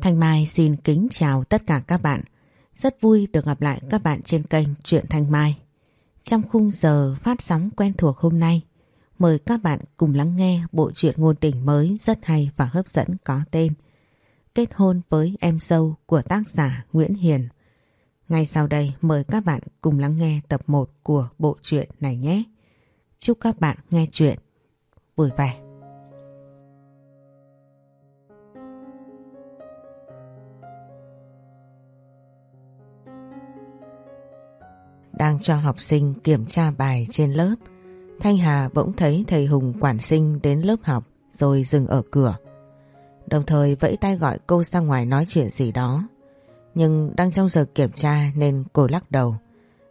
Thanh Mai xin kính chào tất cả các bạn. Rất vui được gặp lại các bạn trên kênh Truyện Thanh Mai. Trong khung giờ phát sóng quen thuộc hôm nay, mời các bạn cùng lắng nghe bộ truyện ngôn tình mới rất hay và hấp dẫn có tên Kết hôn với em dâu của tác giả Nguyễn Hiền. Ngay sau đây mời các bạn cùng lắng nghe tập 1 của bộ truyện này nhé. Chúc các bạn nghe truyện vui vẻ. Đang cho học sinh kiểm tra bài trên lớp, Thanh Hà bỗng thấy thầy Hùng quản sinh đến lớp học rồi dừng ở cửa. Đồng thời vẫy tay gọi cô ra ngoài nói chuyện gì đó. Nhưng đang trong giờ kiểm tra nên cô lắc đầu.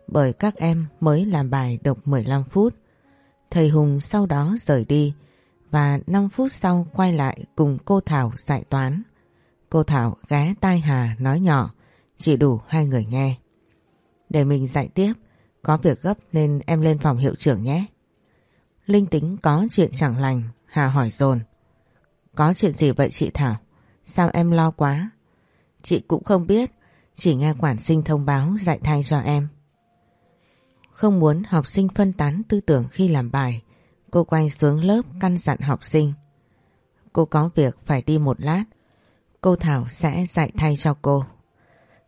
Bởi các em mới làm bài được 15 phút. Thầy Hùng sau đó rời đi và 5 phút sau quay lại cùng cô Thảo giải toán. Cô Thảo ghé tai Hà nói nhỏ, chỉ đủ hai người nghe. Để mình dạy tiếp, có việc gấp nên em lên phòng hiệu trưởng nhé. Linh tính có chuyện chẳng lành, Hà hỏi dồn. Có chuyện gì vậy chị Thảo? Sao em lo quá? Chị cũng không biết, chỉ nghe quản sinh thông báo dạy thay cho em. Không muốn học sinh phân tán tư tưởng khi làm bài, cô quay xuống lớp căn dặn học sinh. Cô có việc phải đi một lát, cô Thảo sẽ dạy thay cho cô.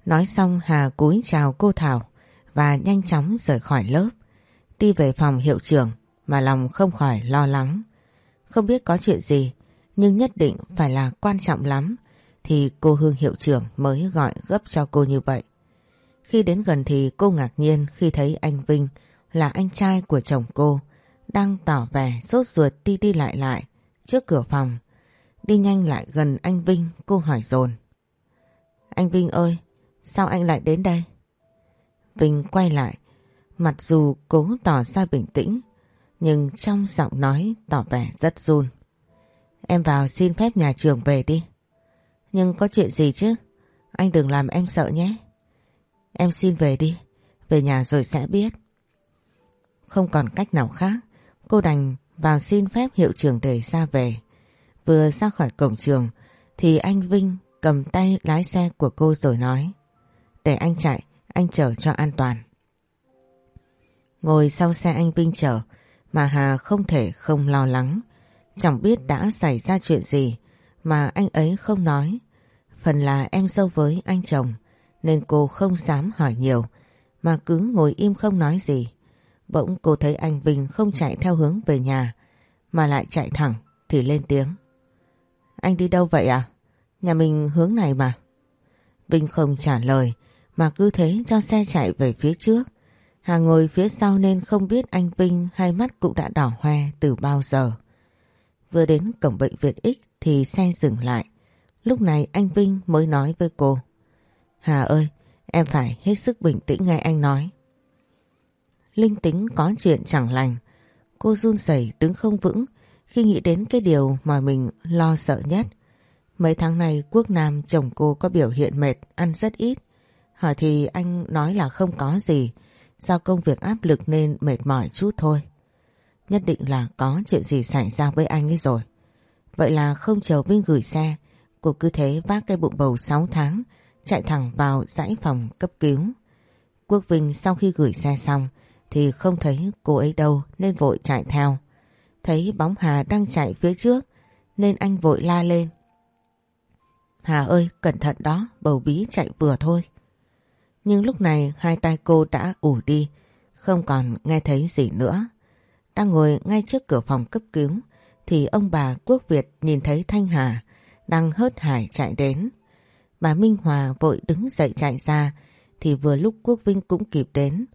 Nói xong Hà cúi chào cô Thảo và nhanh chóng rời khỏi lớp. Đi về phòng hiệu trưởng mà lòng không khỏi lo lắng. Không biết có chuyện gì nhưng nhất định phải là quan trọng lắm thì cô Hương hiệu trưởng mới gọi gấp cho cô như vậy. Khi đến gần thì cô ngạc nhiên khi thấy anh Vinh là anh trai của chồng cô đang tỏ vẻ sốt ruột đi đi lại lại trước cửa phòng. Đi nhanh lại gần anh Vinh cô hỏi dồn Anh Vinh ơi, sao anh lại đến đây? Vinh quay lại, mặc dù cố tỏ ra bình tĩnh, nhưng trong giọng nói tỏ vẻ rất run. Em vào xin phép nhà trường về đi. Nhưng có chuyện gì chứ? Anh đừng làm em sợ nhé. Em xin về đi, về nhà rồi sẽ biết. Không còn cách nào khác, cô đành vào xin phép hiệu trưởng để ra về. Vừa ra khỏi cổng trường thì anh Vinh cầm tay lái xe của cô rồi nói Để anh chạy, anh chở cho an toàn. Ngồi sau xe anh Vinh chở, mà Hà không thể không lo lắng. Chẳng biết đã xảy ra chuyện gì, mà anh ấy không nói. Phần là em dâu với anh chồng, nên cô không dám hỏi nhiều, mà cứ ngồi im không nói gì. Bỗng cô thấy anh Vinh không chạy theo hướng về nhà, mà lại chạy thẳng, thì lên tiếng. Anh đi đâu vậy à? Nhà mình hướng này mà. Vinh không trả lời mà cứ thế cho xe chạy về phía trước. Hà ngồi phía sau nên không biết anh Vinh hai mắt cũng đã đỏ hoe từ bao giờ. Vừa đến cổng bệnh viện X thì xe dừng lại. Lúc này anh Vinh mới nói với cô. Hà ơi, em phải hết sức bình tĩnh nghe anh nói. Linh tính có chuyện chẳng lành. Cô run rẩy đứng không vững khi nghĩ đến cái điều mà mình lo sợ nhất. Mấy tháng này Quốc Nam chồng cô có biểu hiện mệt, ăn rất ít. Hỏi thì anh nói là không có gì, do công việc áp lực nên mệt mỏi chút thôi. Nhất định là có chuyện gì xảy ra với anh ấy rồi. Vậy là không chờ Vinh gửi xe, cô cứ thế vác cây bụng bầu 6 tháng, chạy thẳng vào dãy phòng cấp cứu. Quốc Vinh sau khi gửi xe xong thì không thấy cô ấy đâu nên vội chạy theo. Thấy bóng Hà đang chạy phía trước nên anh vội la lên. Hà ơi, cẩn thận đó, bầu bí chạy vừa thôi. Nhưng lúc này hai tay cô đã ủ đi, không còn nghe thấy gì nữa. Đang ngồi ngay trước cửa phòng cấp cứu thì ông bà Quốc Việt nhìn thấy Thanh Hà đang hớt hải chạy đến. Bà Minh Hòa vội đứng dậy chạy ra thì vừa lúc Quốc Vinh cũng kịp đến.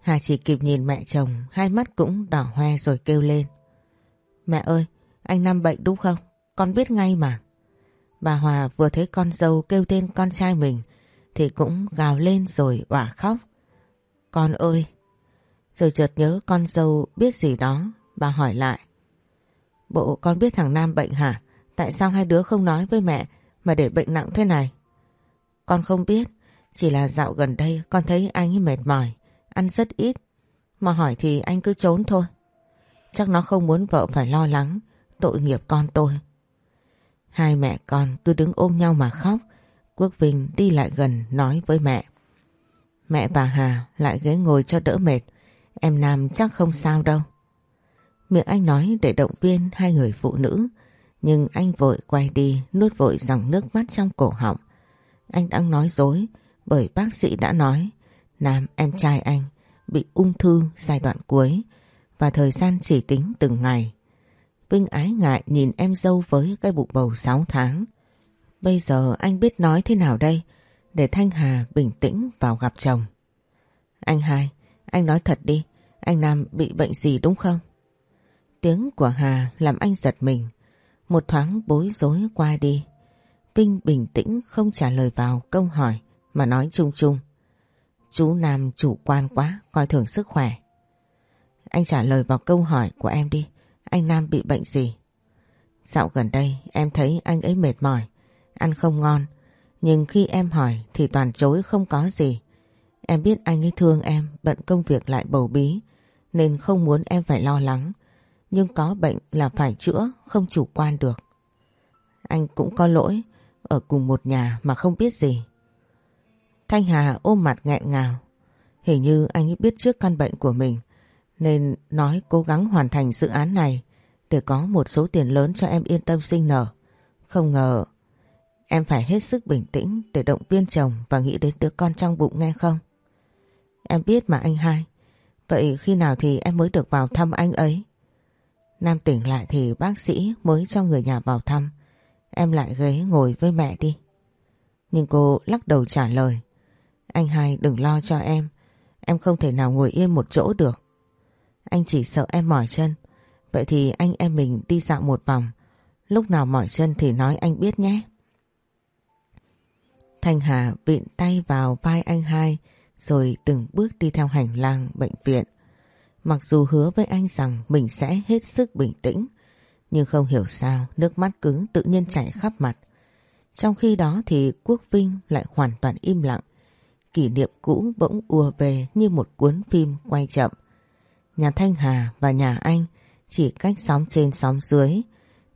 Hà chỉ kịp nhìn mẹ chồng, hai mắt cũng đỏ hoe rồi kêu lên. Mẹ ơi, anh Nam bệnh đúng không? Con biết ngay mà. Bà Hòa vừa thấy con dâu kêu tên con trai mình thì cũng gào lên rồi òa khóc. Con ơi! Rồi chợt nhớ con dâu biết gì đó, bà hỏi lại. Bộ con biết thằng Nam bệnh hả? Tại sao hai đứa không nói với mẹ mà để bệnh nặng thế này? Con không biết, chỉ là dạo gần đây con thấy anh ấy mệt mỏi, ăn rất ít. Mà hỏi thì anh cứ trốn thôi. Chắc nó không muốn vợ phải lo lắng, tội nghiệp con tôi. Hai mẹ con cứ đứng ôm nhau mà khóc, Quốc Vinh đi lại gần nói với mẹ. Mẹ và Hà lại ghế ngồi cho đỡ mệt. Em Nam chắc không sao đâu. Miệng anh nói để động viên hai người phụ nữ. Nhưng anh vội quay đi nuốt vội dòng nước mắt trong cổ họng. Anh đang nói dối, bởi bác sĩ đã nói, Nam, em trai anh bị ung thư giai đoạn cuối và thời gian chỉ tính từng ngày. Vinh ái ngại nhìn em dâu với cái bụng bầu 6 tháng. Bây giờ anh biết nói thế nào đây để Thanh Hà bình tĩnh vào gặp chồng. Anh hai, anh nói thật đi, anh Nam bị bệnh gì đúng không? Tiếng của Hà làm anh giật mình. Một thoáng bối rối qua đi. Vinh bình tĩnh không trả lời vào câu hỏi mà nói chung chung. Chú Nam chủ quan quá, coi thường sức khỏe. Anh trả lời vào câu hỏi của em đi. Anh Nam bị bệnh gì? Dạo gần đây em thấy anh ấy mệt mỏi, ăn không ngon. Nhưng khi em hỏi thì toàn chối không có gì. Em biết anh ấy thương em, bận công việc lại bầu bí, nên không muốn em phải lo lắng. Nhưng có bệnh là phải chữa, không chủ quan được. Anh cũng có lỗi, ở cùng một nhà mà không biết gì. Thanh Hà ôm mặt nghẹn ngào. Hình như anh ấy biết trước căn bệnh của mình, nên nói cố gắng hoàn thành dự án này để có một số tiền lớn cho em yên tâm sinh nở. Không ngờ em phải hết sức bình tĩnh để động viên chồng và nghĩ đến đứa con trong bụng nghe không? Em biết mà anh hai. Vậy khi nào thì em mới được vào thăm anh ấy? Nam tỉnh lại thì bác sĩ mới cho người nhà vào thăm. Em lại ghế ngồi với mẹ đi. Nhưng cô lắc đầu trả lời. Anh hai đừng lo cho em. Em không thể nào ngồi yên một chỗ được. Anh chỉ sợ em mỏi chân. Vậy thì anh em mình đi dạo một vòng. Lúc nào mỏi chân thì nói anh biết nhé. Thanh Hà vịn tay vào vai anh hai rồi từng bước đi theo hành lang bệnh viện. Mặc dù hứa với anh rằng mình sẽ hết sức bình tĩnh, nhưng không hiểu sao nước mắt cứ tự nhiên chảy khắp mặt. Trong khi đó thì Quốc Vinh lại hoàn toàn im lặng. Kỷ niệm cũ bỗng ùa về như một cuốn phim quay chậm. Nhà Thanh Hà và nhà anh chỉ cách xóm trên xóm dưới,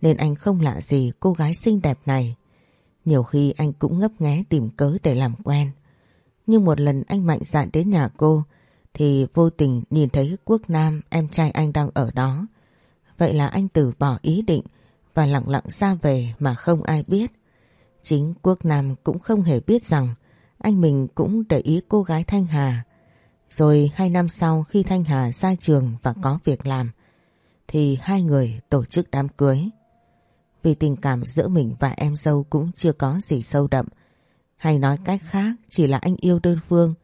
nên anh không lạ gì cô gái xinh đẹp này. Nhiều khi anh cũng ngấp nghé tìm cớ để làm quen. Nhưng một lần anh mạnh dạn đến nhà cô, thì vô tình nhìn thấy Quốc Nam em trai anh đang ở đó. Vậy là anh từ bỏ ý định và lặng lặng ra về mà không ai biết. Chính Quốc Nam cũng không hề biết rằng anh mình cũng để ý cô gái Thanh Hà. Rồi hai năm sau khi Thanh Hà ra trường và có việc làm, thì hai người tổ chức đám cưới. Vì tình cảm giữa mình và em dâu cũng chưa có gì sâu đậm hay nói cách khác, chỉ là anh yêu đơn phương,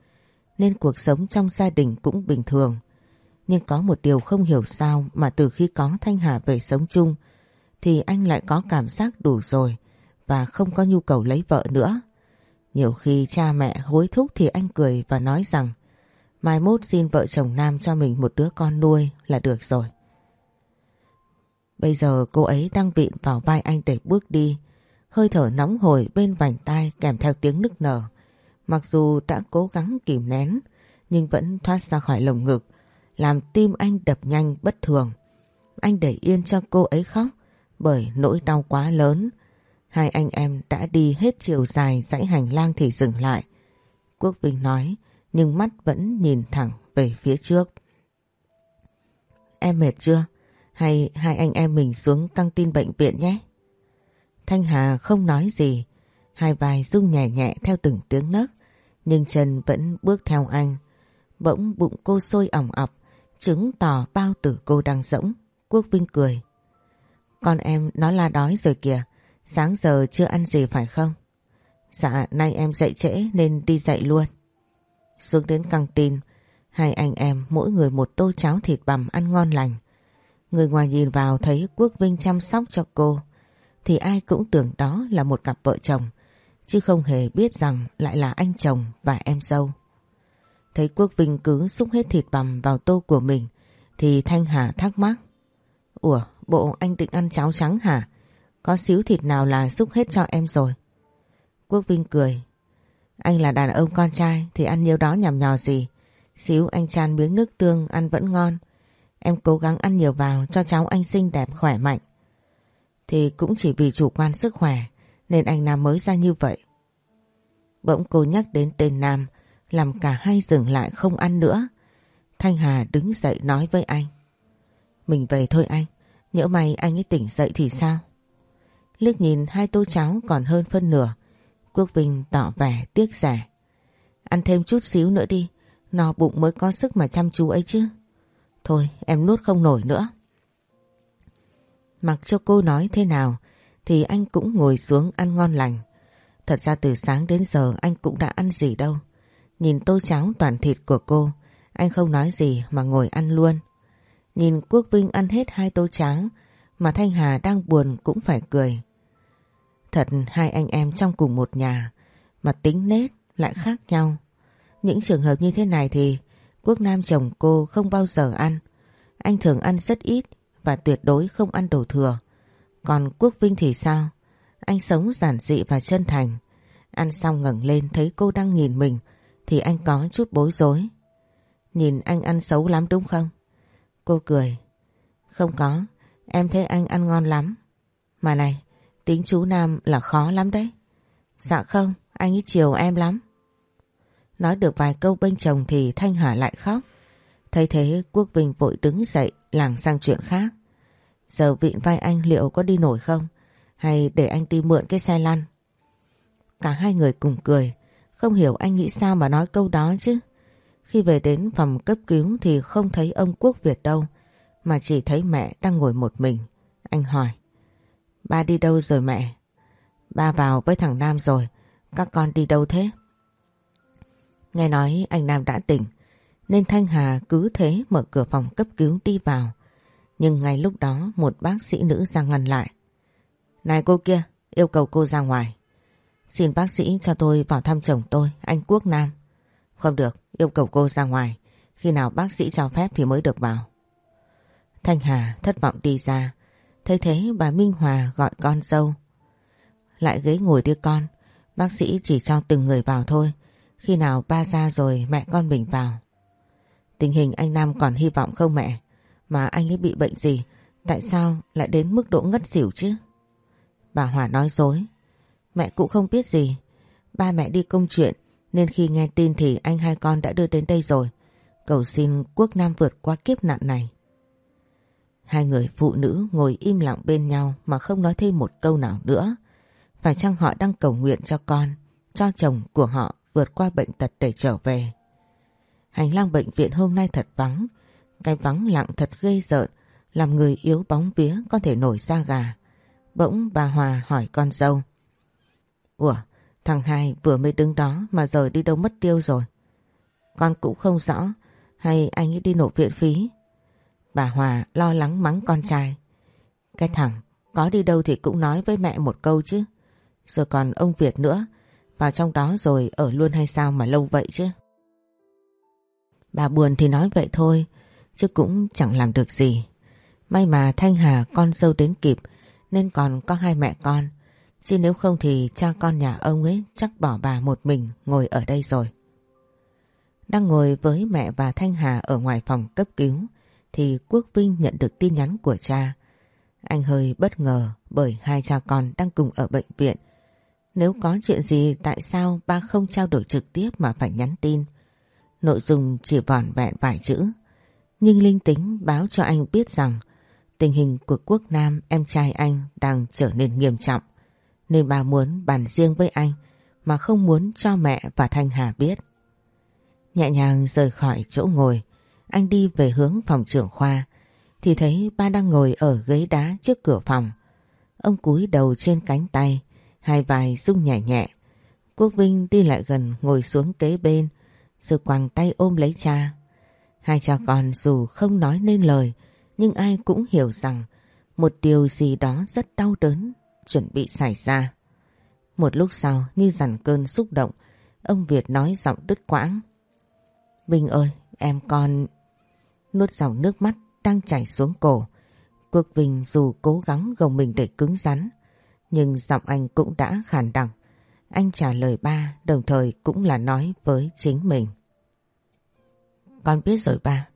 nên cuộc sống trong gia đình cũng bình thường. Nhưng có một điều không hiểu sao mà từ khi có Thanh Hà về sống chung, thì anh lại có cảm giác đủ rồi và không có nhu cầu lấy vợ nữa. Nhiều khi cha mẹ hối thúc thì anh cười và nói rằng, mai mốt xin vợ chồng Nam cho mình một đứa con nuôi là được rồi. Bây giờ cô ấy đang vịn vào vai anh để bước đi hơi thở nóng hổi bên vành tai kèm theo tiếng nức nở. Mặc dù đã cố gắng kìm nén, nhưng vẫn thoát ra khỏi lồng ngực, làm tim anh đập nhanh bất thường. Anh để yên cho cô ấy khóc, bởi nỗi đau quá lớn. Hai anh em đã đi hết chiều dài dãy hành lang thì dừng lại. Quốc Vinh nói, nhưng mắt vẫn nhìn thẳng về phía trước. Em mệt chưa? Hay hai anh em mình xuống căng tin bệnh viện nhé? Thanh Hà không nói gì, hai vai rung nhẹ nhẹ theo từng tiếng nấc, nhưng chân vẫn bước theo anh. Bỗng bụng cô sôi ỏng ọc, chứng tỏ bao tử cô đang rỗng. Quốc Vinh cười. Con em nó la đói rồi kìa, sáng giờ chưa ăn gì phải không? Dạ, nay em dậy trễ nên đi dậy luôn. Xuống đến căng tin, hai anh em mỗi người một tô cháo thịt bằm ăn ngon lành. Người ngoài nhìn vào thấy Quốc Vinh chăm sóc cho cô thì ai cũng tưởng đó là một cặp vợ chồng, chứ không hề biết rằng lại là anh chồng và em dâu. Thấy Quốc Vinh cứ xúc hết thịt bằm vào tô của mình, thì Thanh Hà thắc mắc. Ủa, bộ anh định ăn cháo trắng hả? Có xíu thịt nào là xúc hết cho em rồi? Quốc Vinh cười. Anh là đàn ông con trai thì ăn nhiều đó nhằm nhò gì. Xíu anh chan miếng nước tương ăn vẫn ngon. Em cố gắng ăn nhiều vào cho cháu anh xinh đẹp khỏe mạnh thì cũng chỉ vì chủ quan sức khỏe nên anh Nam mới ra như vậy. Bỗng cô nhắc đến tên Nam, làm cả hai dừng lại không ăn nữa. Thanh Hà đứng dậy nói với anh. Mình về thôi anh, nhỡ may anh ấy tỉnh dậy thì sao? Liếc nhìn hai tô cháo còn hơn phân nửa, Quốc Vinh tỏ vẻ tiếc rẻ. Ăn thêm chút xíu nữa đi, no bụng mới có sức mà chăm chú ấy chứ. Thôi em nuốt không nổi nữa. Mặc cho cô nói thế nào thì anh cũng ngồi xuống ăn ngon lành. Thật ra từ sáng đến giờ anh cũng đã ăn gì đâu. Nhìn tô cháo toàn thịt của cô, anh không nói gì mà ngồi ăn luôn. Nhìn Quốc Vinh ăn hết hai tô cháo mà Thanh Hà đang buồn cũng phải cười. Thật hai anh em trong cùng một nhà mà tính nết lại khác nhau. Những trường hợp như thế này thì Quốc Nam chồng cô không bao giờ ăn. Anh thường ăn rất ít và tuyệt đối không ăn đồ thừa. Còn Quốc Vinh thì sao? Anh sống giản dị và chân thành. Ăn xong ngẩng lên thấy cô đang nhìn mình thì anh có chút bối rối. Nhìn anh ăn xấu lắm đúng không? Cô cười. Không có, em thấy anh ăn ngon lắm. Mà này, tính chú Nam là khó lắm đấy. Dạ không, anh ấy chiều em lắm. Nói được vài câu bên chồng thì Thanh Hà lại khóc. Thấy thế, Quốc Vinh vội đứng dậy làng sang chuyện khác. Giờ vịn vai anh liệu có đi nổi không? Hay để anh đi mượn cái xe lăn? Cả hai người cùng cười. Không hiểu anh nghĩ sao mà nói câu đó chứ. Khi về đến phòng cấp cứu thì không thấy ông Quốc Việt đâu. Mà chỉ thấy mẹ đang ngồi một mình. Anh hỏi. Ba đi đâu rồi mẹ? Ba vào với thằng Nam rồi. Các con đi đâu thế? Nghe nói anh Nam đã tỉnh. Nên Thanh Hà cứ thế mở cửa phòng cấp cứu đi vào. Nhưng ngay lúc đó một bác sĩ nữ ra ngăn lại. Này cô kia, yêu cầu cô ra ngoài. Xin bác sĩ cho tôi vào thăm chồng tôi, anh Quốc Nam. Không được, yêu cầu cô ra ngoài. Khi nào bác sĩ cho phép thì mới được vào. Thanh Hà thất vọng đi ra. Thấy thế bà Minh Hòa gọi con dâu. Lại ghế ngồi đưa con. Bác sĩ chỉ cho từng người vào thôi. Khi nào ba ra rồi mẹ con mình vào. Tình hình anh Nam còn hy vọng không mẹ? Mà anh ấy bị bệnh gì? Tại sao lại đến mức độ ngất xỉu chứ? Bà Hòa nói dối. Mẹ cũng không biết gì. Ba mẹ đi công chuyện nên khi nghe tin thì anh hai con đã đưa đến đây rồi. Cầu xin quốc Nam vượt qua kiếp nạn này. Hai người phụ nữ ngồi im lặng bên nhau mà không nói thêm một câu nào nữa. Phải chăng họ đang cầu nguyện cho con, cho chồng của họ vượt qua bệnh tật để trở về. Hành lang bệnh viện hôm nay thật vắng, cái vắng lặng thật gây rợn, làm người yếu bóng vía có thể nổi da gà. Bỗng bà Hòa hỏi con dâu. Ủa, thằng hai vừa mới đứng đó mà giờ đi đâu mất tiêu rồi. Con cũng không rõ, hay anh ấy đi nộp viện phí. Bà Hòa lo lắng mắng con trai. Cái thằng, có đi đâu thì cũng nói với mẹ một câu chứ. Rồi còn ông Việt nữa, vào trong đó rồi ở luôn hay sao mà lâu vậy chứ? Bà buồn thì nói vậy thôi, chứ cũng chẳng làm được gì. May mà Thanh Hà con dâu đến kịp nên còn có hai mẹ con. Chứ nếu không thì cha con nhà ông ấy chắc bỏ bà một mình ngồi ở đây rồi. Đang ngồi với mẹ và Thanh Hà ở ngoài phòng cấp cứu thì Quốc Vinh nhận được tin nhắn của cha. Anh hơi bất ngờ bởi hai cha con đang cùng ở bệnh viện nếu có chuyện gì tại sao ba không trao đổi trực tiếp mà phải nhắn tin? Nội dung chỉ vỏn vẹn vài chữ. Nhưng linh tính báo cho anh biết rằng tình hình của Quốc Nam em trai anh đang trở nên nghiêm trọng. Nên bà muốn bàn riêng với anh mà không muốn cho mẹ và Thanh Hà biết. Nhẹ nhàng rời khỏi chỗ ngồi, anh đi về hướng phòng trưởng khoa thì thấy ba đang ngồi ở ghế đá trước cửa phòng. Ông cúi đầu trên cánh tay, hai vai rung nhẹ nhẹ. Quốc Vinh đi lại gần ngồi xuống kế bên, rồi quàng tay ôm lấy cha. Hai cha con dù không nói nên lời, nhưng ai cũng hiểu rằng một điều gì đó rất đau đớn chuẩn bị xảy ra. Một lúc sau, như dằn cơn xúc động, ông Việt nói giọng đứt quãng. Vinh ơi, em con... Nuốt dòng nước mắt đang chảy xuống cổ. Quốc Vinh dù cố gắng gồng mình để cứng rắn nhưng giọng anh cũng đã khàn đặc. Anh trả lời ba đồng thời cũng là nói với chính mình. Con biết rồi ba,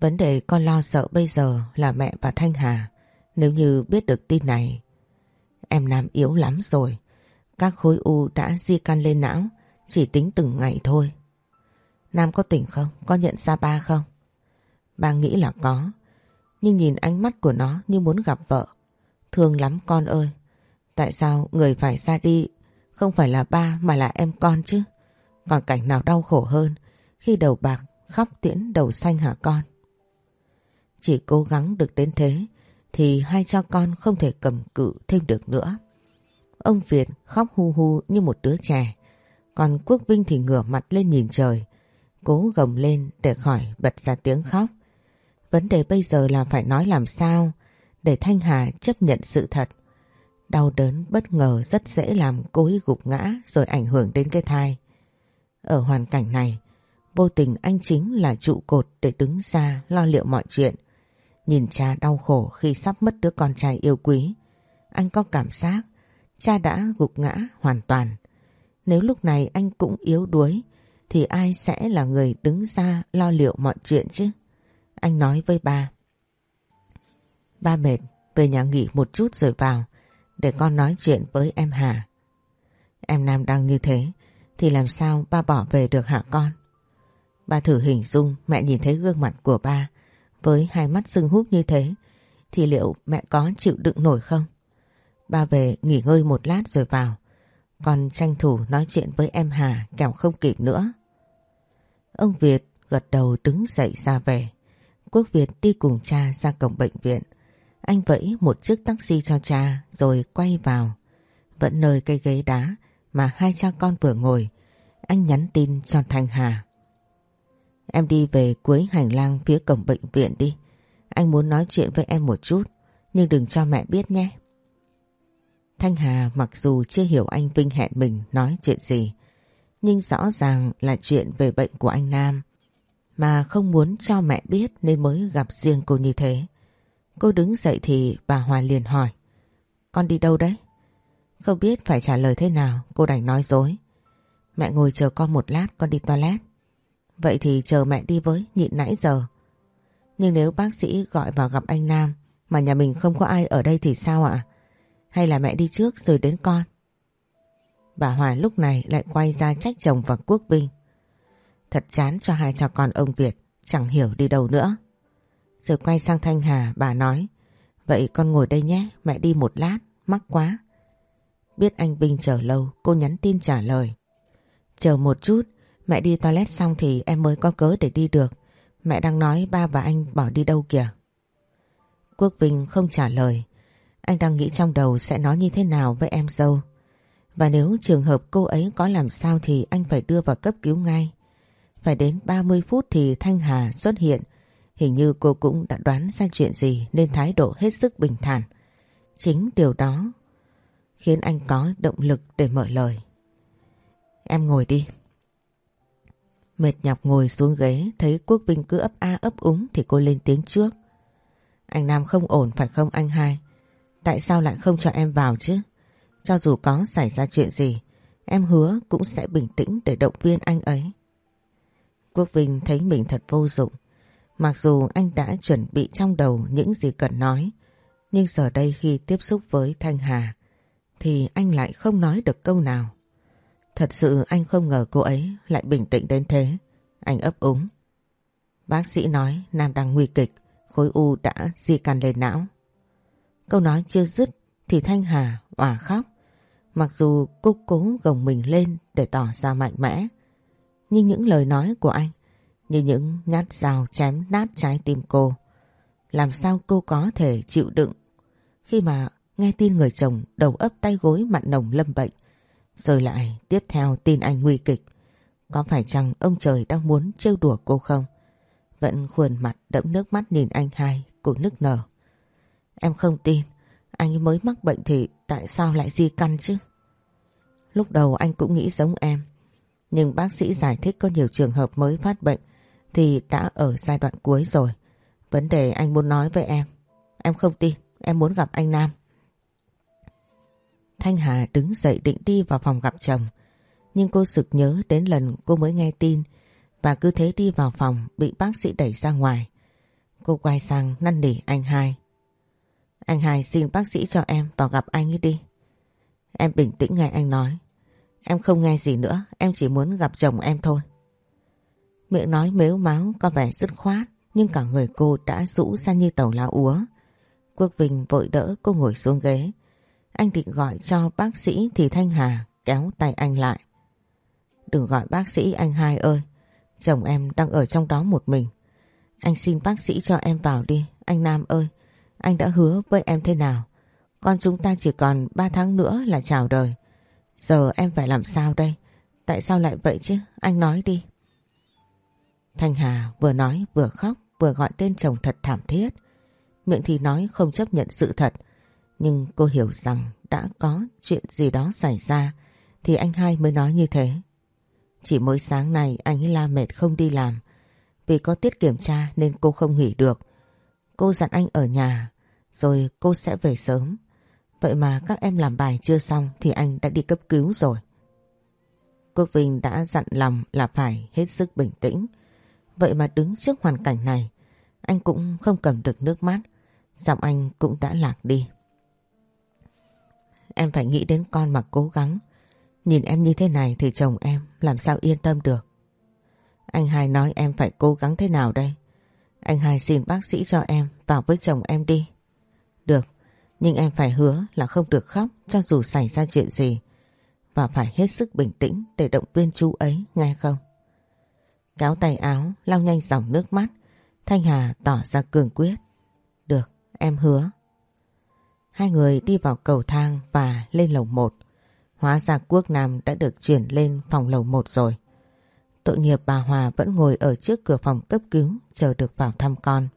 vấn đề con lo sợ bây giờ là mẹ và Thanh Hà. Nếu như biết được tin này, em Nam yếu lắm rồi. Các khối u đã di căn lên não, Chỉ tính từng ngày thôi. Nam có tỉnh không? Có nhận ra ba không? Ba nghĩ là có. Nhưng nhìn ánh mắt của nó như muốn gặp vợ. Thương lắm con ơi. Tại sao người phải ra đi không phải là ba mà là em con chứ? Còn cảnh nào đau khổ hơn khi đầu bạc khóc tiễn đầu xanh hả con? Chỉ cố gắng được đến thế thì hai cha con không thể cầm cự thêm được nữa. Ông Việt khóc hu hu như một đứa trẻ. Còn Quốc Vinh thì ngửa mặt lên nhìn trời. Cố gồng lên để khỏi bật ra tiếng khóc. Vấn đề bây giờ là phải nói làm sao để Thanh Hà chấp nhận sự thật. Đau đớn bất ngờ rất dễ làm cô ấy gục ngã rồi ảnh hưởng đến cái thai. Ở hoàn cảnh này, vô tình anh chính là trụ cột để đứng ra lo liệu mọi chuyện. Nhìn cha đau khổ khi sắp mất đứa con trai yêu quý. Anh có cảm giác cha đã gục ngã hoàn toàn. Nếu lúc này anh cũng yếu đuối thì ai sẽ là người đứng ra lo liệu mọi chuyện chứ? Anh nói với ba. Ba mệt, về nhà nghỉ một chút rồi vào để con nói chuyện với em Hà. Em Nam đang như thế, thì làm sao ba bỏ về được hả con? Ba thử hình dung mẹ nhìn thấy gương mặt của ba với hai mắt sưng húp như thế, thì liệu mẹ có chịu đựng nổi không? Ba về nghỉ ngơi một lát rồi vào. Còn tranh thủ nói chuyện với em Hà kẻo không kịp nữa. Ông Việt gật đầu đứng dậy ra về. Quốc Việt đi cùng cha ra cổng bệnh viện. Anh vẫy một chiếc taxi cho cha rồi quay vào. Vẫn nơi cây ghế đá mà hai cha con vừa ngồi. Anh nhắn tin cho Thanh Hà. Em đi về cuối hành lang phía cổng bệnh viện đi. Anh muốn nói chuyện với em một chút, nhưng đừng cho mẹ biết nhé. Thanh Hà mặc dù chưa hiểu anh Vinh hẹn mình nói chuyện gì, nhưng rõ ràng là chuyện về bệnh của anh Nam, mà không muốn cho mẹ biết nên mới gặp riêng cô như thế. Cô đứng dậy thì bà Hòa liền hỏi, con đi đâu đấy? Không biết phải trả lời thế nào, cô đành nói dối. Mẹ ngồi chờ con một lát, con đi toilet. Vậy thì chờ mẹ đi với, nhịn nãy giờ. Nhưng nếu bác sĩ gọi vào gặp anh Nam mà nhà mình không có ai ở đây thì sao ạ? Hay là mẹ đi trước rồi đến con? Bà Hòa lúc này lại quay ra trách chồng và Quốc Vinh. Thật chán cho hai cha con ông Việt, chẳng hiểu đi đâu nữa. Rồi quay sang Thanh Hà, bà nói, vậy con ngồi đây nhé, mẹ đi một lát, mắc quá. Biết anh Vinh chờ lâu, cô nhắn tin trả lời. Chờ một chút, mẹ đi toilet xong thì em mới có cớ để đi được. Mẹ đang nói ba và anh bỏ đi đâu kìa. Quốc Vinh không trả lời. Anh đang nghĩ trong đầu sẽ nói như thế nào với em dâu. Và nếu trường hợp cô ấy có làm sao thì anh phải đưa vào cấp cứu ngay. Phải đến 30 phút thì Thanh Hà xuất hiện. Hình như cô cũng đã đoán ra chuyện gì nên thái độ hết sức bình thản. Chính điều đó khiến anh có động lực để mở lời. Em ngồi đi. Mệt nhọc ngồi xuống ghế thấy Quốc Vinh cứ ấp a ấp úng thì cô lên tiếng trước. Anh Nam không ổn phải không anh hai? Tại sao lại không cho em vào chứ? Cho dù có xảy ra chuyện gì, em hứa cũng sẽ bình tĩnh để động viên anh ấy. Quốc Vinh thấy mình thật vô dụng. Mặc dù anh đã chuẩn bị trong đầu những gì cần nói, nhưng giờ đây khi tiếp xúc với Thanh Hà, thì anh lại không nói được câu nào. Thật sự anh không ngờ cô ấy lại bình tĩnh đến thế. Anh ấp úng. Bác sĩ nói Nam đang nguy kịch, khối u đã di căn lên não. Câu nói chưa dứt thì Thanh Hà òa khóc. Mặc dù cô cố gồng mình lên để tỏ ra mạnh mẽ. Nhưng những lời nói của anh như những nhát dao chém nát trái tim cô. Làm sao cô có thể chịu đựng khi mà nghe tin người chồng đầu ấp tay gối mặn nồng lâm bệnh rồi lại tiếp theo tin anh nguy kịch. Có phải chăng ông trời đang muốn trêu đùa cô không? Vẫn khuôn mặt đẫm nước mắt nhìn anh hai, cô nức nở. Em không tin, anh mới mắc bệnh thì tại sao lại di căn chứ? Lúc đầu anh cũng nghĩ giống em. Nhưng bác sĩ giải thích có nhiều trường hợp mới phát bệnh thì đã ở giai đoạn cuối rồi. Vấn đề anh muốn nói với em. Em không tin, em muốn gặp anh Nam. Thanh Hà đứng dậy định đi vào phòng gặp chồng. Nhưng cô sực nhớ đến lần cô mới nghe tin và cứ thế đi vào phòng bị bác sĩ đẩy ra ngoài. Cô quay sang năn nỉ anh hai. Anh hai xin bác sĩ cho em vào gặp anh ấy đi. Em bình tĩnh nghe anh nói. Em không nghe gì nữa, em chỉ muốn gặp chồng em thôi. Miệng nói mếu máu có vẻ dứt khoát, nhưng cả người cô đã rũ ra như tàu lá úa. Quốc Vinh vội đỡ cô ngồi xuống ghế. Anh định gọi cho bác sĩ thì Thanh Hà kéo tay anh lại. Đừng gọi bác sĩ anh hai ơi, chồng em đang ở trong đó một mình. Anh xin bác sĩ cho em vào đi, anh Nam ơi, anh đã hứa với em thế nào? Con chúng ta chỉ còn 3 tháng nữa là chào đời. Giờ em phải làm sao đây? Tại sao lại vậy chứ? Anh nói đi. Thanh Hà vừa nói vừa khóc, vừa gọi tên chồng thật thảm thiết. Miệng thì nói không chấp nhận sự thật. Nhưng cô hiểu rằng đã có chuyện gì đó xảy ra thì anh hai mới nói như thế. Chỉ mới sáng nay anh ấy la mệt không đi làm. Vì có tiết kiểm tra nên cô không nghỉ được. Cô dặn anh ở nhà, rồi cô sẽ về sớm. Vậy mà các em làm bài chưa xong thì anh đã đi cấp cứu rồi. Quốc Vinh đã dặn lòng là phải hết sức bình tĩnh. Vậy mà đứng trước hoàn cảnh này, anh cũng không cầm được nước mắt. Giọng anh cũng đã lạc đi. Em phải nghĩ đến con mà cố gắng. Nhìn em như thế này thì chồng em làm sao yên tâm được. Anh hai nói em phải cố gắng thế nào đây? Anh hai xin bác sĩ cho em vào với chồng em đi. Được, nhưng em phải hứa là không được khóc cho dù xảy ra chuyện gì. Và phải hết sức bình tĩnh để động viên chú ấy, nghe không? Kéo tay áo, lau nhanh dòng nước mắt. Thanh Hà tỏ ra cường quyết. Được, em hứa. Hai người đi vào cầu thang và lên lầu một. Hóa ra Quốc Nam đã được chuyển lên phòng lầu một rồi. Tội nghiệp bà Hòa vẫn ngồi ở trước cửa phòng cấp cứu chờ được vào thăm con.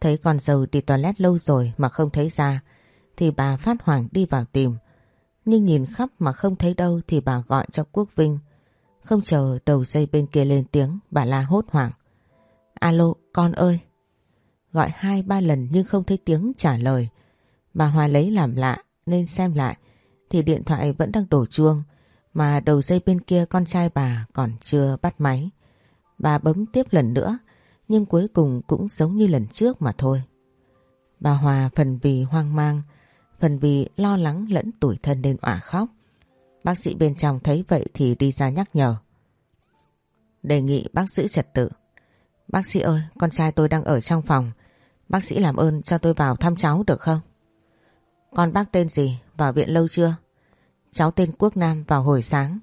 Thấy con dâu đi toilet lâu rồi mà không thấy ra thì bà phát hoảng đi vào tìm. Nhưng nhìn khắp mà không thấy đâu thì bà gọi cho Quốc Vinh. Không chờ đầu dây bên kia lên tiếng bà la hốt hoảng. Alo con ơi. Gọi hai ba lần nhưng không thấy tiếng trả lời. Bà Hòa lấy làm lạ nên xem lại thì điện thoại vẫn đang đổ chuông mà đầu dây bên kia con trai bà còn chưa bắt máy. Bà bấm tiếp lần nữa nhưng cuối cùng cũng giống như lần trước mà thôi. Bà Hòa phần vì hoang mang, phần vì lo lắng lẫn tủi thân nên òa khóc. Bác sĩ bên trong thấy vậy thì đi ra nhắc nhở. Đề nghị bác giữ trật tự. Bác sĩ ơi, con trai tôi đang ở trong phòng. Bác sĩ làm ơn cho tôi vào thăm cháu được không? Con bác tên gì? Vào viện lâu chưa? Cháu tên Quốc Nam vào hồi sáng.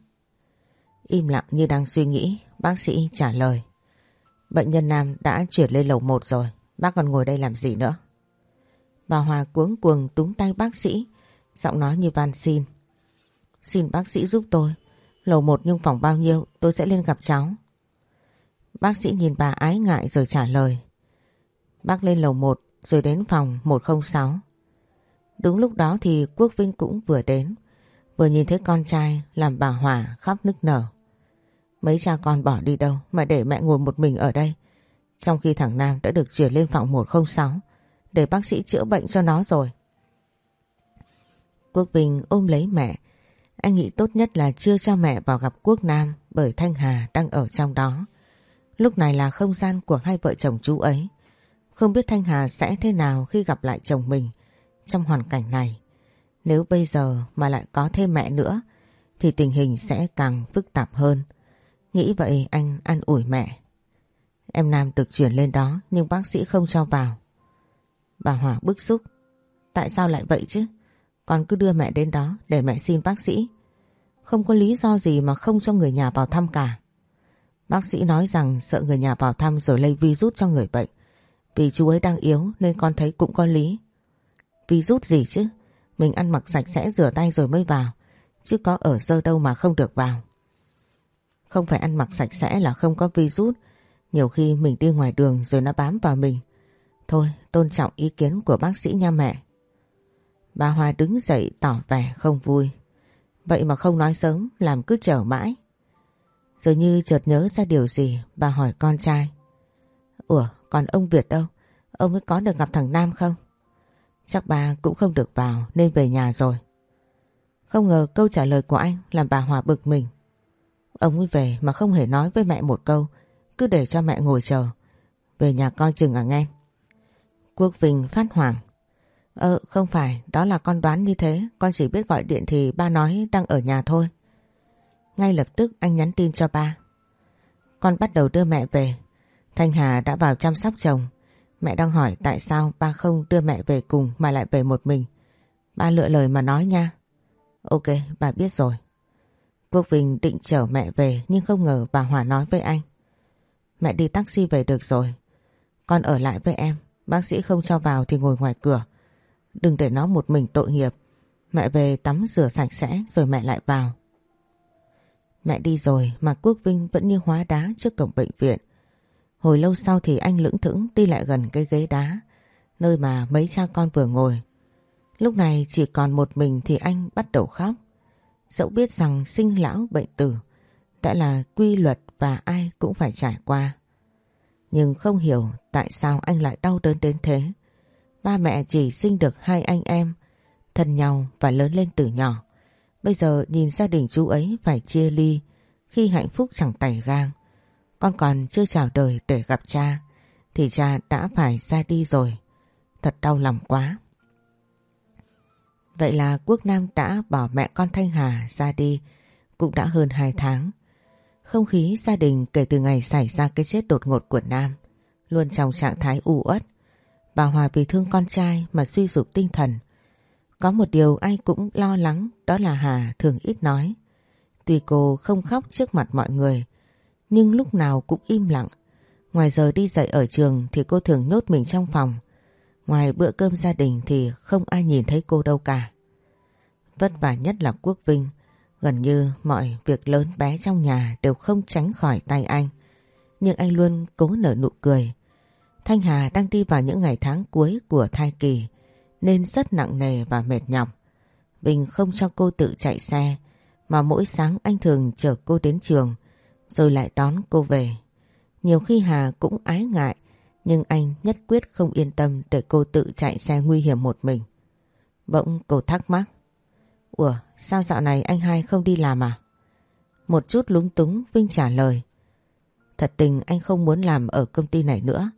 Im lặng như đang suy nghĩ, bác sĩ trả lời. Bệnh nhân Nam đã chuyển lên lầu 1 rồi, bác còn ngồi đây làm gì nữa? Bà Hòa cuống cuồng túng tay bác sĩ, giọng nói như van xin. Xin bác sĩ giúp tôi, lầu 1 nhưng phòng bao nhiêu tôi sẽ lên gặp cháu. Bác sĩ nhìn bà ái ngại rồi trả lời. Bác lên lầu 1 rồi đến phòng 106. Đúng lúc đó thì Quốc Vinh cũng vừa đến. Vừa nhìn thấy con trai làm bà Hòa khóc nức nở. Mấy cha con bỏ đi đâu mà để mẹ ngồi một mình ở đây. Trong khi thằng Nam đã được chuyển lên phòng 106 để bác sĩ chữa bệnh cho nó rồi. Quốc Vinh ôm lấy mẹ. Anh nghĩ tốt nhất là chưa cho mẹ vào gặp Quốc Nam bởi Thanh Hà đang ở trong đó. Lúc này là không gian của hai vợ chồng chú ấy. Không biết Thanh Hà sẽ thế nào khi gặp lại chồng mình trong hoàn cảnh này. Nếu bây giờ mà lại có thêm mẹ nữa, thì tình hình sẽ càng phức tạp hơn. Nghĩ vậy anh an ủi mẹ. Em Nam được chuyển lên đó, nhưng bác sĩ không cho vào. Bà Hòa bức xúc. Tại sao lại vậy chứ? Con cứ đưa mẹ đến đó để mẹ xin bác sĩ. Không có lý do gì mà không cho người nhà vào thăm cả. Bác sĩ nói rằng sợ người nhà vào thăm rồi lây virus cho người bệnh. Vì chú ấy đang yếu nên con thấy cũng có lý. Virus gì chứ? Mình ăn mặc sạch sẽ rửa tay rồi mới vào. Chứ có ở dơ đâu mà không được vào. Không phải ăn mặc sạch sẽ là không có virus. Nhiều khi mình đi ngoài đường rồi nó bám vào mình. Thôi, tôn trọng ý kiến của bác sĩ nha mẹ. Bà Hoa đứng dậy tỏ vẻ không vui. Vậy mà không nói sớm làm cứ chờ mãi. Rồi như chợt nhớ ra điều gì bà hỏi con trai. Ủa còn ông Việt đâu? Ông ấy có được gặp thằng Nam không? Chắc bà cũng không được vào nên về nhà rồi. Không ngờ câu trả lời của anh làm bà Hòa bực mình. Ông ấy về mà không hề nói với mẹ một câu, cứ để cho mẹ ngồi chờ. Về nhà coi chừng à nghe. Quốc Vinh phát hoảng. Ờ không phải, đó là con đoán như thế, con chỉ biết gọi điện thì ba nói đang ở nhà thôi. Ngay lập tức anh nhắn tin cho ba. Con bắt đầu đưa mẹ về. Thanh Hà đã vào chăm sóc chồng. Mẹ đang hỏi tại sao ba không đưa mẹ về cùng mà lại về một mình. Ba lựa lời mà nói nha. Ok, bà biết rồi. Quốc Vinh định chở mẹ về nhưng không ngờ bà Hòa nói với anh. Mẹ đi taxi về được rồi. Con ở lại với em. Bác sĩ không cho vào thì ngồi ngoài cửa. Đừng để nó một mình tội nghiệp. Mẹ về tắm rửa sạch sẽ rồi mẹ lại vào. Mẹ đi rồi mà Quốc Vinh vẫn như hóa đá trước cổng bệnh viện. Hồi lâu sau thì anh lững thững đi lại gần cái ghế đá, nơi mà mấy cha con vừa ngồi. Lúc này chỉ còn một mình thì anh bắt đầu khóc. Dẫu biết rằng sinh lão bệnh tử đã là quy luật và ai cũng phải trải qua. Nhưng không hiểu tại sao anh lại đau đớn đến thế. Ba mẹ chỉ sinh được hai anh em, thân nhau và lớn lên từ nhỏ. Bây giờ nhìn gia đình chú ấy phải chia ly khi hạnh phúc chẳng tẩy gang. Con còn chưa chào đời để gặp cha thì cha đã phải ra đi rồi. Thật đau lòng quá. Vậy là Quốc Nam đã bỏ mẹ con Thanh Hà ra đi cũng đã hơn 2 tháng. Không khí gia đình kể từ ngày xảy ra cái chết đột ngột của Nam luôn trong trạng thái u uất. Bà Hòa vì thương con trai mà suy sụp tinh thần. Có một điều ai cũng lo lắng, đó là Hà thường ít nói. Tuy cô không khóc trước mặt mọi người, nhưng lúc nào cũng im lặng. Ngoài giờ đi dạy ở trường thì cô thường nhốt mình trong phòng. Ngoài bữa cơm gia đình thì không ai nhìn thấy cô đâu cả. Vất vả nhất là Quốc Vinh. Gần như mọi việc lớn bé trong nhà đều không tránh khỏi tay anh. Nhưng anh luôn cố nở nụ cười. Thanh Hà đang đi vào những ngày tháng cuối của thai kỳ, nên rất nặng nề và mệt nhọc. Bình không cho cô tự chạy xe, mà mỗi sáng anh thường chở cô đến trường, rồi lại đón cô về. Nhiều khi Hà cũng ái ngại, nhưng anh nhất quyết không yên tâm để cô tự chạy xe nguy hiểm một mình. Bỗng cô thắc mắc. Ủa, sao dạo này anh hai không đi làm à? Một chút lúng túng Vinh trả lời. Thật tình anh không muốn làm ở công ty này nữa.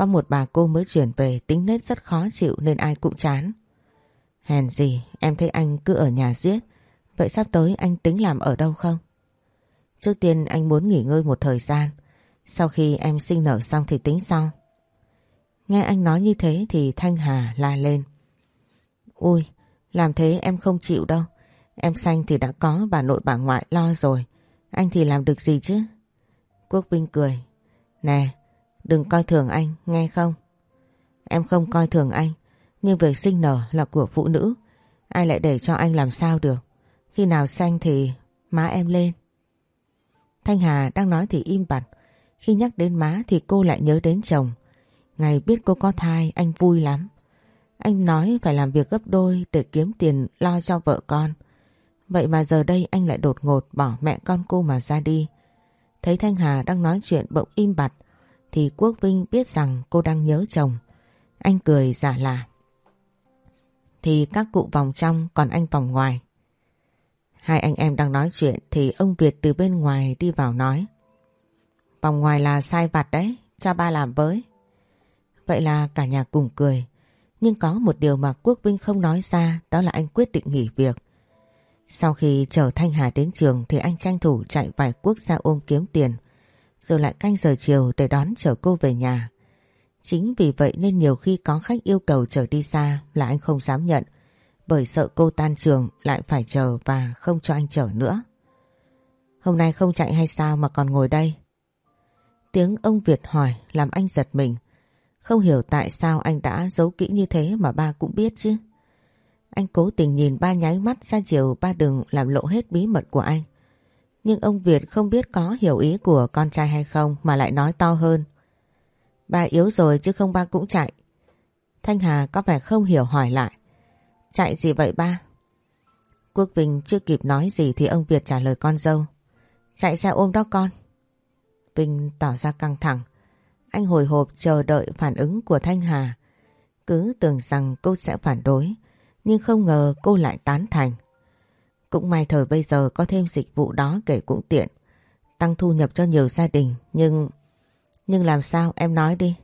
Có một bà cô mới chuyển về tính nết rất khó chịu nên ai cũng chán. Hèn gì em thấy anh cứ ở nhà giết. Vậy sắp tới anh tính làm ở đâu không? Trước tiên anh muốn nghỉ ngơi một thời gian. Sau khi em sinh nở xong thì tính sau. Nghe anh nói như thế thì Thanh Hà la lên. Ui, làm thế em không chịu đâu. Em sanh thì đã có bà nội bà ngoại lo rồi. Anh thì làm được gì chứ? Quốc Vinh cười. Nè, đừng coi thường anh, nghe không? Em không coi thường anh, nhưng việc sinh nở là của phụ nữ. Ai lại để cho anh làm sao được? Khi nào sanh thì má em lên. Thanh Hà đang nói thì im bặt. Khi nhắc đến má thì cô lại nhớ đến chồng. Ngày biết cô có thai anh vui lắm. Anh nói phải làm việc gấp đôi để kiếm tiền lo cho vợ con. Vậy mà giờ đây anh lại đột ngột bỏ mẹ con cô mà ra đi. Thấy Thanh Hà đang nói chuyện bỗng im bặt thì Quốc Vinh biết rằng cô đang nhớ chồng. Anh cười giả lạ. Thì các cụ vòng trong còn anh vòng ngoài. Hai anh em đang nói chuyện thì ông Việt từ bên ngoài đi vào nói. Vòng ngoài là sai vặt đấy, cho ba làm với. Vậy là cả nhà cùng cười. Nhưng có một điều mà Quốc Vinh không nói ra đó là anh quyết định nghỉ việc. Sau khi chở Thanh Hà đến trường thì anh tranh thủ chạy vài quốc gia ôm kiếm tiền rồi lại canh giờ chiều để đón chở cô về nhà. Chính vì vậy nên nhiều khi có khách yêu cầu chở đi xa là anh không dám nhận, bởi sợ cô tan trường lại phải chờ và không cho anh chở nữa. Hôm nay không chạy hay sao mà còn ngồi đây? Tiếng ông Việt hỏi làm anh giật mình. Không hiểu tại sao anh đã giấu kỹ như thế mà ba cũng biết chứ. Anh cố tình nhìn ba nháy mắt ra chiều ba đừng làm lộ hết bí mật của anh. Nhưng ông Việt không biết có hiểu ý của con trai hay không mà lại nói to hơn. Ba yếu rồi chứ không ba cũng chạy. Thanh Hà có vẻ không hiểu hỏi lại. Chạy gì vậy ba? Quốc Vinh chưa kịp nói gì thì ông Việt trả lời con dâu. Chạy xe ôm đó con. Vinh tỏ ra căng thẳng. Anh hồi hộp chờ đợi phản ứng của Thanh Hà. Cứ tưởng rằng cô sẽ phản đối, nhưng không ngờ cô lại tán thành. Cũng may thời bây giờ có thêm dịch vụ đó kể cũng tiện. Tăng thu nhập cho nhiều gia đình, nhưng... Nhưng làm sao em nói đi.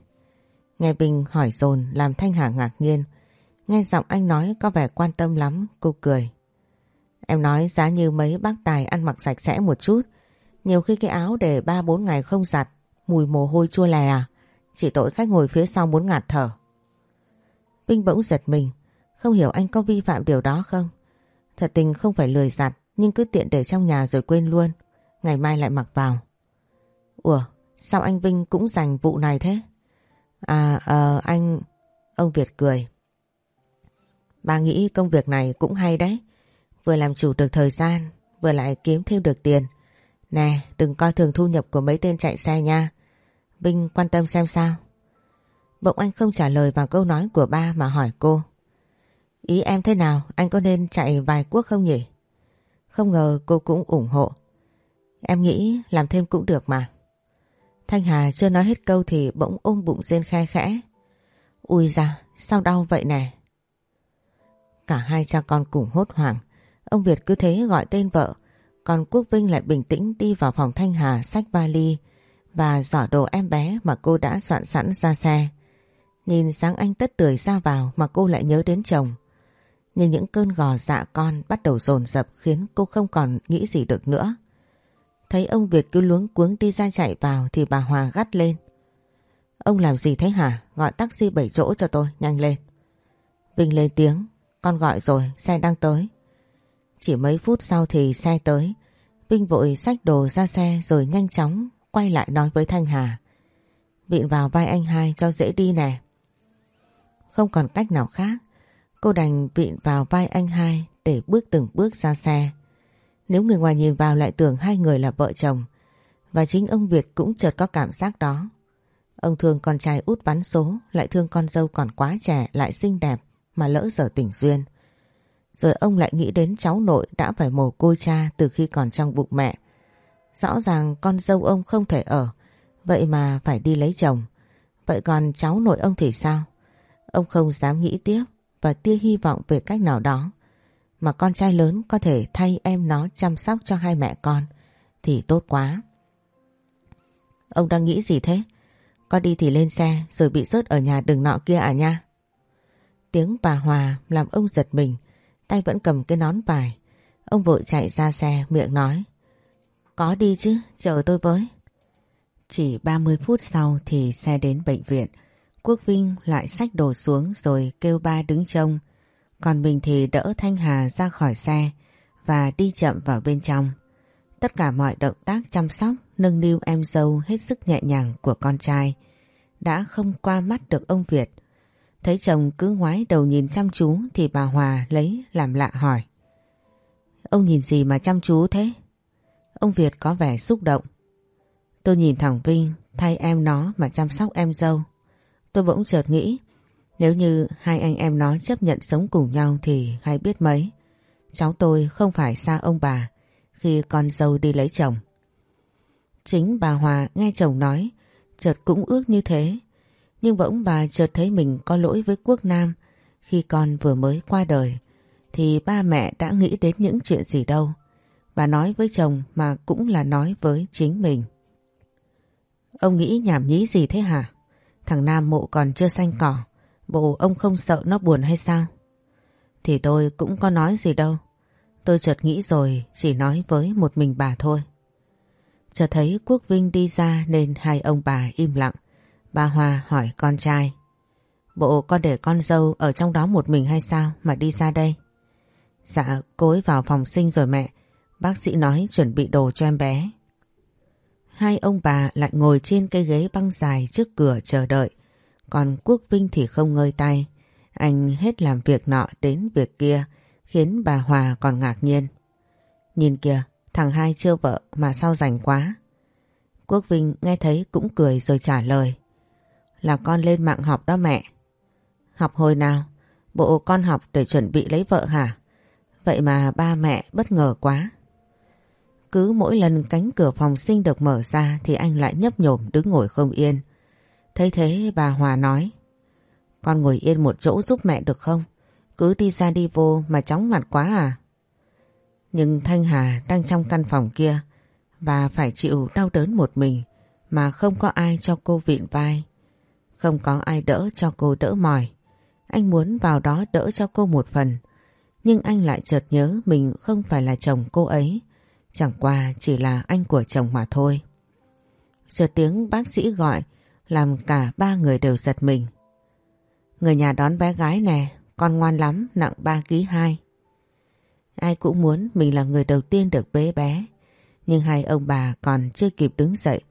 Nghe bình hỏi dồn làm Thanh Hà ngạc nhiên. Nghe giọng anh nói có vẻ quan tâm lắm, cô cười. Em nói giá như mấy bác tài ăn mặc sạch sẽ một chút. Nhiều khi cái áo để 3-4 ngày không giặt, mùi mồ hôi chua lè à. Chỉ tội khách ngồi phía sau muốn ngạt thở. bình bỗng giật mình, không hiểu anh có vi phạm điều đó không? Thật tình không phải lười giặt, nhưng cứ tiện để trong nhà rồi quên luôn. Ngày mai lại mặc vào. Ủa, sao anh Vinh cũng dành vụ này thế? À, ờ, anh... Ông Việt cười. Bà nghĩ công việc này cũng hay đấy. Vừa làm chủ được thời gian, vừa lại kiếm thêm được tiền. Nè, đừng coi thường thu nhập của mấy tên chạy xe nha. Vinh quan tâm xem sao. Bỗng anh không trả lời vào câu nói của ba mà hỏi cô. Ý em thế nào? Anh có nên chạy vài quốc không nhỉ? Không ngờ cô cũng ủng hộ. Em nghĩ làm thêm cũng được mà. Thanh Hà chưa nói hết câu thì bỗng ôm bụng rên khe khẽ. Ui da, sao đau vậy nè? Cả hai cha con cùng hốt hoảng. Ông Việt cứ thế gọi tên vợ. Còn Quốc Vinh lại bình tĩnh đi vào phòng Thanh Hà xách vali và giỏ đồ em bé mà cô đã soạn sẵn ra xe. Nhìn sáng anh tất tưởi ra vào mà cô lại nhớ đến chồng. Nhưng những cơn gò dạ con bắt đầu dồn dập khiến cô không còn nghĩ gì được nữa. Thấy ông Việt cứ luống cuống đi ra chạy vào thì bà Hòa gắt lên. Ông làm gì thế hả? Gọi taxi bảy chỗ cho tôi, nhanh lên. Vinh lên tiếng, con gọi rồi, xe đang tới. Chỉ mấy phút sau thì xe tới. Vinh vội xách đồ ra xe rồi nhanh chóng quay lại nói với Thanh Hà. Vịn vào vai anh hai cho dễ đi nè. Không còn cách nào khác, cô đành vịn vào vai anh hai để bước từng bước ra xe. Nếu người ngoài nhìn vào lại tưởng hai người là vợ chồng, và chính ông Việt cũng chợt có cảm giác đó. Ông thương con trai út bắn số, lại thương con dâu còn quá trẻ, lại xinh đẹp, mà lỡ dở tình duyên. Rồi ông lại nghĩ đến cháu nội đã phải mồ côi cha từ khi còn trong bụng mẹ. Rõ ràng con dâu ông không thể ở, vậy mà phải đi lấy chồng. Vậy còn cháu nội ông thì sao? Ông không dám nghĩ tiếp và tia hy vọng về cách nào đó. Mà con trai lớn có thể thay em nó chăm sóc cho hai mẹ con thì tốt quá. Ông đang nghĩ gì thế? Có đi thì lên xe rồi bị rớt ở nhà đường nọ kia à nha? Tiếng bà Hòa làm ông giật mình, tay vẫn cầm cái nón vải. Ông vội chạy ra xe miệng nói. Có đi chứ, chờ tôi với. Chỉ 30 phút sau thì xe đến bệnh viện. Quốc Vinh lại xách đồ xuống rồi kêu ba đứng trông. Còn mình thì đỡ Thanh Hà ra khỏi xe và đi chậm vào bên trong. Tất cả mọi động tác chăm sóc nâng niu em dâu hết sức nhẹ nhàng của con trai đã không qua mắt được ông Việt. Thấy chồng cứ ngoái đầu nhìn chăm chú thì bà Hòa lấy làm lạ hỏi. Ông nhìn gì mà chăm chú thế? Ông Việt có vẻ xúc động. Tôi nhìn thằng Vinh, thay em nó mà chăm sóc em dâu. Tôi bỗng chợt nghĩ, nếu như hai anh em nó chấp nhận sống cùng nhau thì hay biết mấy. Cháu tôi không phải xa ông bà khi con dâu đi lấy chồng. Chính bà Hòa nghe chồng nói, chợt cũng ước như thế. Nhưng bỗng bà chợt thấy mình có lỗi với Quốc Nam khi con vừa mới qua đời, thì ba mẹ đã nghĩ đến những chuyện gì đâu. Bà nói với chồng mà cũng là nói với chính mình. Ông nghĩ nhảm nhí gì thế hả? Thằng Nam mộ còn chưa xanh cỏ. Bộ ông không sợ nó buồn hay sao? Thì tôi cũng có nói gì đâu. Tôi chợt nghĩ rồi chỉ nói với một mình bà thôi. Chợt thấy Quốc Vinh đi ra nên hai ông bà im lặng. Bà Hoa hỏi con trai. Bộ con để con dâu ở trong đó một mình hay sao mà đi ra đây? Dạ, cô ấy vào phòng sinh rồi mẹ. Bác sĩ nói chuẩn bị đồ cho em bé. Hai ông bà lại ngồi trên cây ghế băng dài trước cửa chờ đợi. Còn Quốc Vinh thì không ngơi tay. Anh hết làm việc nọ đến việc kia khiến bà Hòa còn ngạc nhiên. Nhìn kìa, thằng hai chưa vợ mà sao rảnh quá. Quốc Vinh nghe thấy cũng cười rồi trả lời. Là con lên mạng học đó mẹ. Học hồi nào? Bộ con học để chuẩn bị lấy vợ hả? Vậy mà ba mẹ bất ngờ quá. Cứ mỗi lần cánh cửa phòng sinh được mở ra thì anh lại nhấp nhổm đứng ngồi không yên. Thấy thế, bà Hòa nói, Con ngồi yên một chỗ giúp mẹ được không? Cứ đi ra đi vô mà chóng mặt quá à? Nhưng Thanh Hà đang trong căn phòng kia và phải chịu đau đớn một mình mà không có ai cho cô vịn vai. Không có ai đỡ cho cô đỡ mỏi. Anh muốn vào đó đỡ cho cô một phần. Nhưng anh lại chợt nhớ mình không phải là chồng cô ấy. Chẳng qua chỉ là anh của chồng mà thôi. Giờ tiếng bác sĩ gọi làm cả ba người đều giật mình. Người nhà đón bé gái nè, con ngoan lắm, nặng 3 kg 2. Ai cũng muốn mình là người đầu tiên được bế bé. Nhưng hai ông bà còn chưa kịp đứng dậy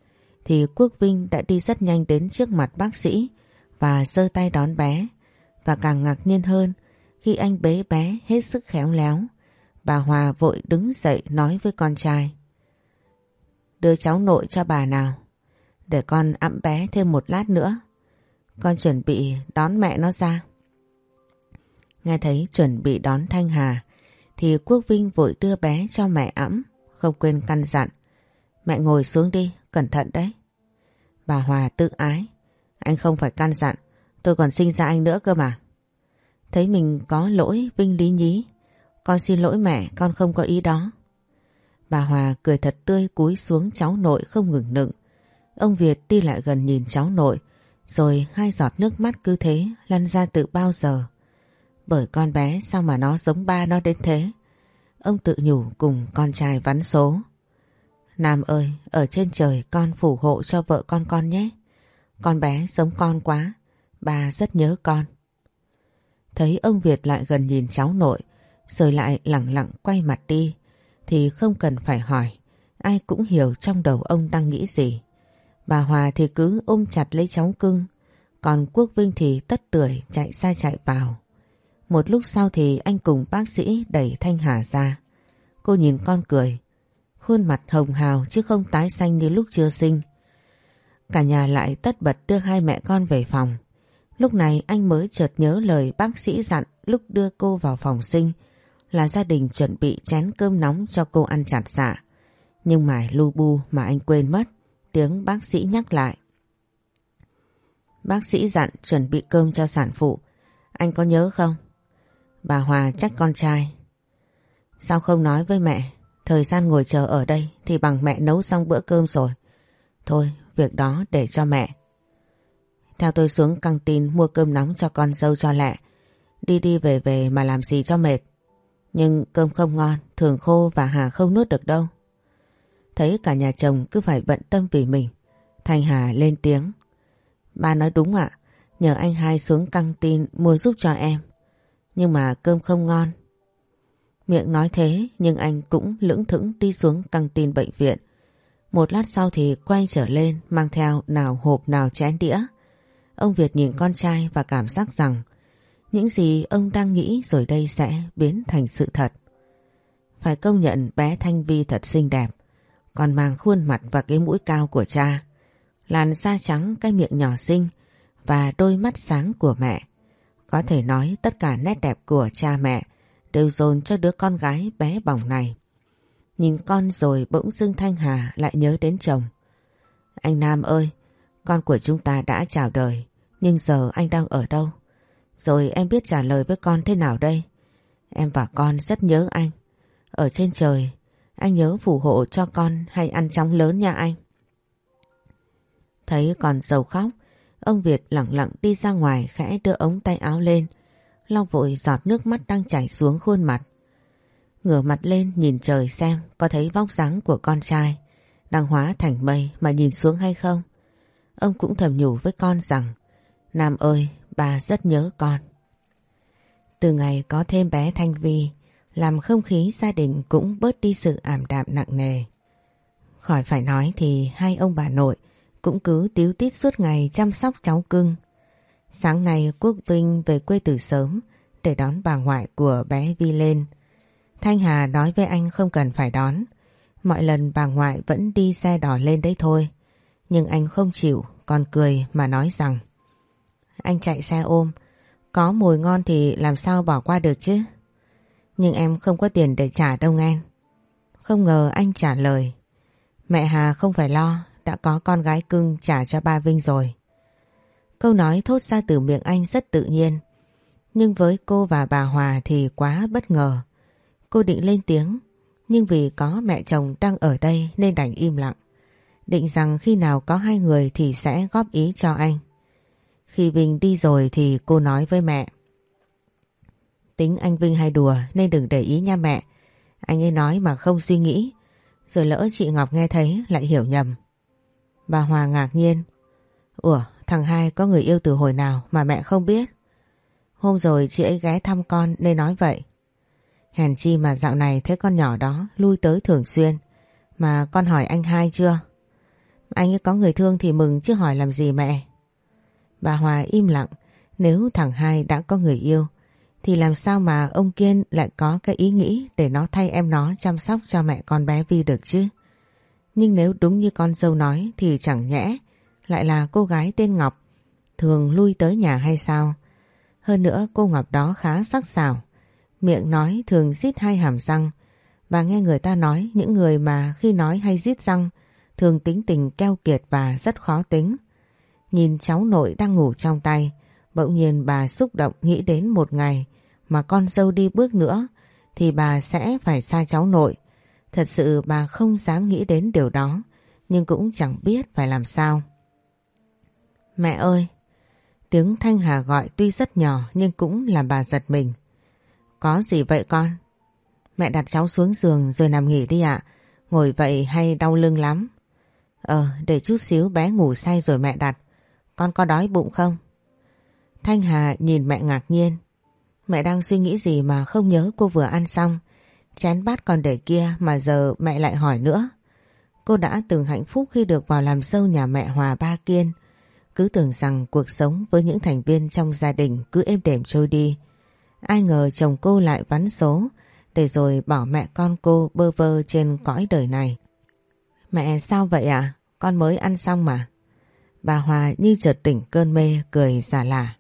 thì Quốc Vinh đã đi rất nhanh đến trước mặt bác sĩ và giơ tay đón bé. Và càng ngạc nhiên hơn khi anh bế bé hết sức khéo léo. Bà Hòa vội đứng dậy nói với con trai. Đưa cháu nội cho bà nào. Để con ẵm bé thêm một lát nữa. Con chuẩn bị đón mẹ nó ra. Nghe thấy chuẩn bị đón Thanh Hà thì Quốc Vinh vội đưa bé cho mẹ ẵm, không quên căn dặn. Mẹ ngồi xuống đi, cẩn thận đấy. Bà Hòa tự ái. Anh không phải căn dặn, tôi còn sinh ra anh nữa cơ mà. Thấy mình có lỗi Vinh lý nhí. Con xin lỗi mẹ, con không có ý đó. Bà Hòa cười thật tươi cúi xuống cháu nội không ngừng nựng. Ông Việt đi lại gần nhìn cháu nội, rồi hai giọt nước mắt cứ thế lăn ra từ bao giờ. Bởi con bé sao mà nó giống ba nó đến thế? Ông tự nhủ cùng con trai vắn số. Nam ơi, ở trên trời con phù hộ cho vợ con con nhé. Con bé giống con quá, bà rất nhớ con. Thấy ông Việt lại gần nhìn cháu nội, rồi lại lặng lặng quay mặt đi, thì không cần phải hỏi, ai cũng hiểu trong đầu ông đang nghĩ gì. Bà Hòa thì cứ ôm chặt lấy cháu cưng, còn Quốc Vinh thì tất tưởi chạy xa chạy vào. Một lúc sau thì anh cùng bác sĩ đẩy Thanh Hà ra. Cô nhìn con cười, khuôn mặt hồng hào chứ không tái xanh như lúc chưa sinh. Cả nhà lại tất bật đưa hai mẹ con về phòng. Lúc này anh mới chợt nhớ lời bác sĩ dặn lúc đưa cô vào phòng sinh là gia đình chuẩn bị chén cơm nóng cho cô ăn chặt dạ. Nhưng mà lu bu mà anh quên mất, tiếng bác sĩ nhắc lại. Bác sĩ dặn chuẩn bị cơm cho sản phụ, anh có nhớ không? Bà Hòa trách con trai. Sao không nói với mẹ, thời gian ngồi chờ ở đây thì bằng mẹ nấu xong bữa cơm rồi. Thôi, việc đó để cho mẹ. Theo tôi xuống căng tin mua cơm nóng cho con dâu cho lẹ. Đi đi về về mà làm gì cho mệt. Nhưng cơm không ngon, thường khô và Hà không nuốt được đâu. Thấy cả nhà chồng cứ phải bận tâm vì mình. thành Hà lên tiếng. Ba nói đúng ạ, nhờ anh hai xuống căng tin mua giúp cho em. Nhưng mà cơm không ngon. Miệng nói thế nhưng anh cũng lững thững đi xuống căng tin bệnh viện. Một lát sau thì quay trở lên mang theo nào hộp nào chén đĩa. Ông Việt nhìn con trai và cảm giác rằng những gì ông đang nghĩ rồi đây sẽ biến thành sự thật. Phải công nhận bé Thanh Vi thật xinh đẹp, còn mang khuôn mặt và cái mũi cao của cha, làn da trắng cái miệng nhỏ xinh và đôi mắt sáng của mẹ. Có thể nói tất cả nét đẹp của cha mẹ đều dồn cho đứa con gái bé bỏng này. Nhìn con rồi bỗng dưng Thanh Hà lại nhớ đến chồng. Anh Nam ơi, con của chúng ta đã chào đời, nhưng giờ anh đang ở đâu? Rồi em biết trả lời với con thế nào đây? Em và con rất nhớ anh. Ở trên trời, anh nhớ phù hộ cho con hay ăn chóng lớn nha anh. Thấy con sầu khóc, ông Việt lặng lặng đi ra ngoài khẽ đưa ống tay áo lên, lau vội giọt nước mắt đang chảy xuống khuôn mặt. Ngửa mặt lên nhìn trời xem có thấy vóc dáng của con trai đang hóa thành mây mà nhìn xuống hay không. Ông cũng thầm nhủ với con rằng Nam ơi, bà rất nhớ con. Từ ngày có thêm bé Thanh Vi, làm không khí gia đình cũng bớt đi sự ảm đạm nặng nề. Khỏi phải nói thì hai ông bà nội cũng cứ tiếu tít suốt ngày chăm sóc cháu cưng. Sáng nay Quốc Vinh về quê từ sớm để đón bà ngoại của bé Vi lên. Thanh Hà nói với anh không cần phải đón. Mọi lần bà ngoại vẫn đi xe đỏ lên đấy thôi. Nhưng anh không chịu, còn cười mà nói rằng anh chạy xe ôm, có mùi ngon thì làm sao bỏ qua được chứ? Nhưng em không có tiền để trả đâu nghe. Không ngờ anh trả lời. Mẹ Hà không phải lo, đã có con gái cưng trả cho ba Vinh rồi. Câu nói thốt ra từ miệng anh rất tự nhiên. Nhưng với cô và bà Hòa thì quá bất ngờ. Cô định lên tiếng, nhưng vì có mẹ chồng đang ở đây nên đành im lặng. Định rằng khi nào có hai người thì sẽ góp ý cho anh. Khi Vinh đi rồi thì cô nói với mẹ. Tính anh Vinh hay đùa nên đừng để ý nha mẹ. Anh ấy nói mà không suy nghĩ. Rồi lỡ chị Ngọc nghe thấy lại hiểu nhầm. Bà Hòa ngạc nhiên. Ủa, thằng hai có người yêu từ hồi nào mà mẹ không biết? Hôm rồi chị ấy ghé thăm con nên nói vậy. Hèn chi mà dạo này thấy con nhỏ đó lui tới thường xuyên. Mà con hỏi anh hai chưa? Anh ấy có người thương thì mừng chứ hỏi làm gì mẹ. Bà Hòa im lặng. Nếu thằng hai đã có người yêu, thì làm sao mà ông Kiên lại có cái ý nghĩ để nó thay em nó chăm sóc cho mẹ con bé Vi được chứ? Nhưng nếu đúng như con dâu nói thì chẳng nhẽ lại là cô gái tên Ngọc, thường lui tới nhà hay sao? Hơn nữa cô Ngọc đó khá sắc sảo, miệng nói thường rít hai hàm răng và nghe người ta nói những người mà khi nói hay rít răng, thường tính tình keo kiệt và rất khó tính. Nhìn cháu nội đang ngủ trong tay, bỗng nhiên bà xúc động nghĩ đến một ngày mà con dâu đi bước nữa thì bà sẽ phải xa cháu nội. Thật sự bà không dám nghĩ đến điều đó, nhưng cũng chẳng biết phải làm sao. Mẹ ơi! Tiếng Thanh Hà gọi tuy rất nhỏ nhưng cũng làm bà giật mình. Có gì vậy con? Mẹ đặt cháu xuống giường rồi nằm nghỉ đi ạ. Ngồi vậy hay đau lưng lắm? Ờ, để chút xíu bé ngủ say rồi mẹ đặt. Con có đói bụng không? Thanh Hà nhìn mẹ ngạc nhiên. Mẹ đang suy nghĩ gì mà không nhớ cô vừa ăn xong. Chén bát còn để kia mà giờ mẹ lại hỏi nữa. Cô đã từng hạnh phúc khi được vào làm dâu nhà mẹ Hòa Ba Kiên. Cứ tưởng rằng cuộc sống với những thành viên trong gia đình cứ êm đềm trôi đi. Ai ngờ chồng cô lại vắn số, để rồi bỏ mẹ con cô bơ vơ trên cõi đời này. Mẹ sao vậy ạ? Con mới ăn xong mà. Bà Hòa như chợt tỉnh cơn mê cười giả lả.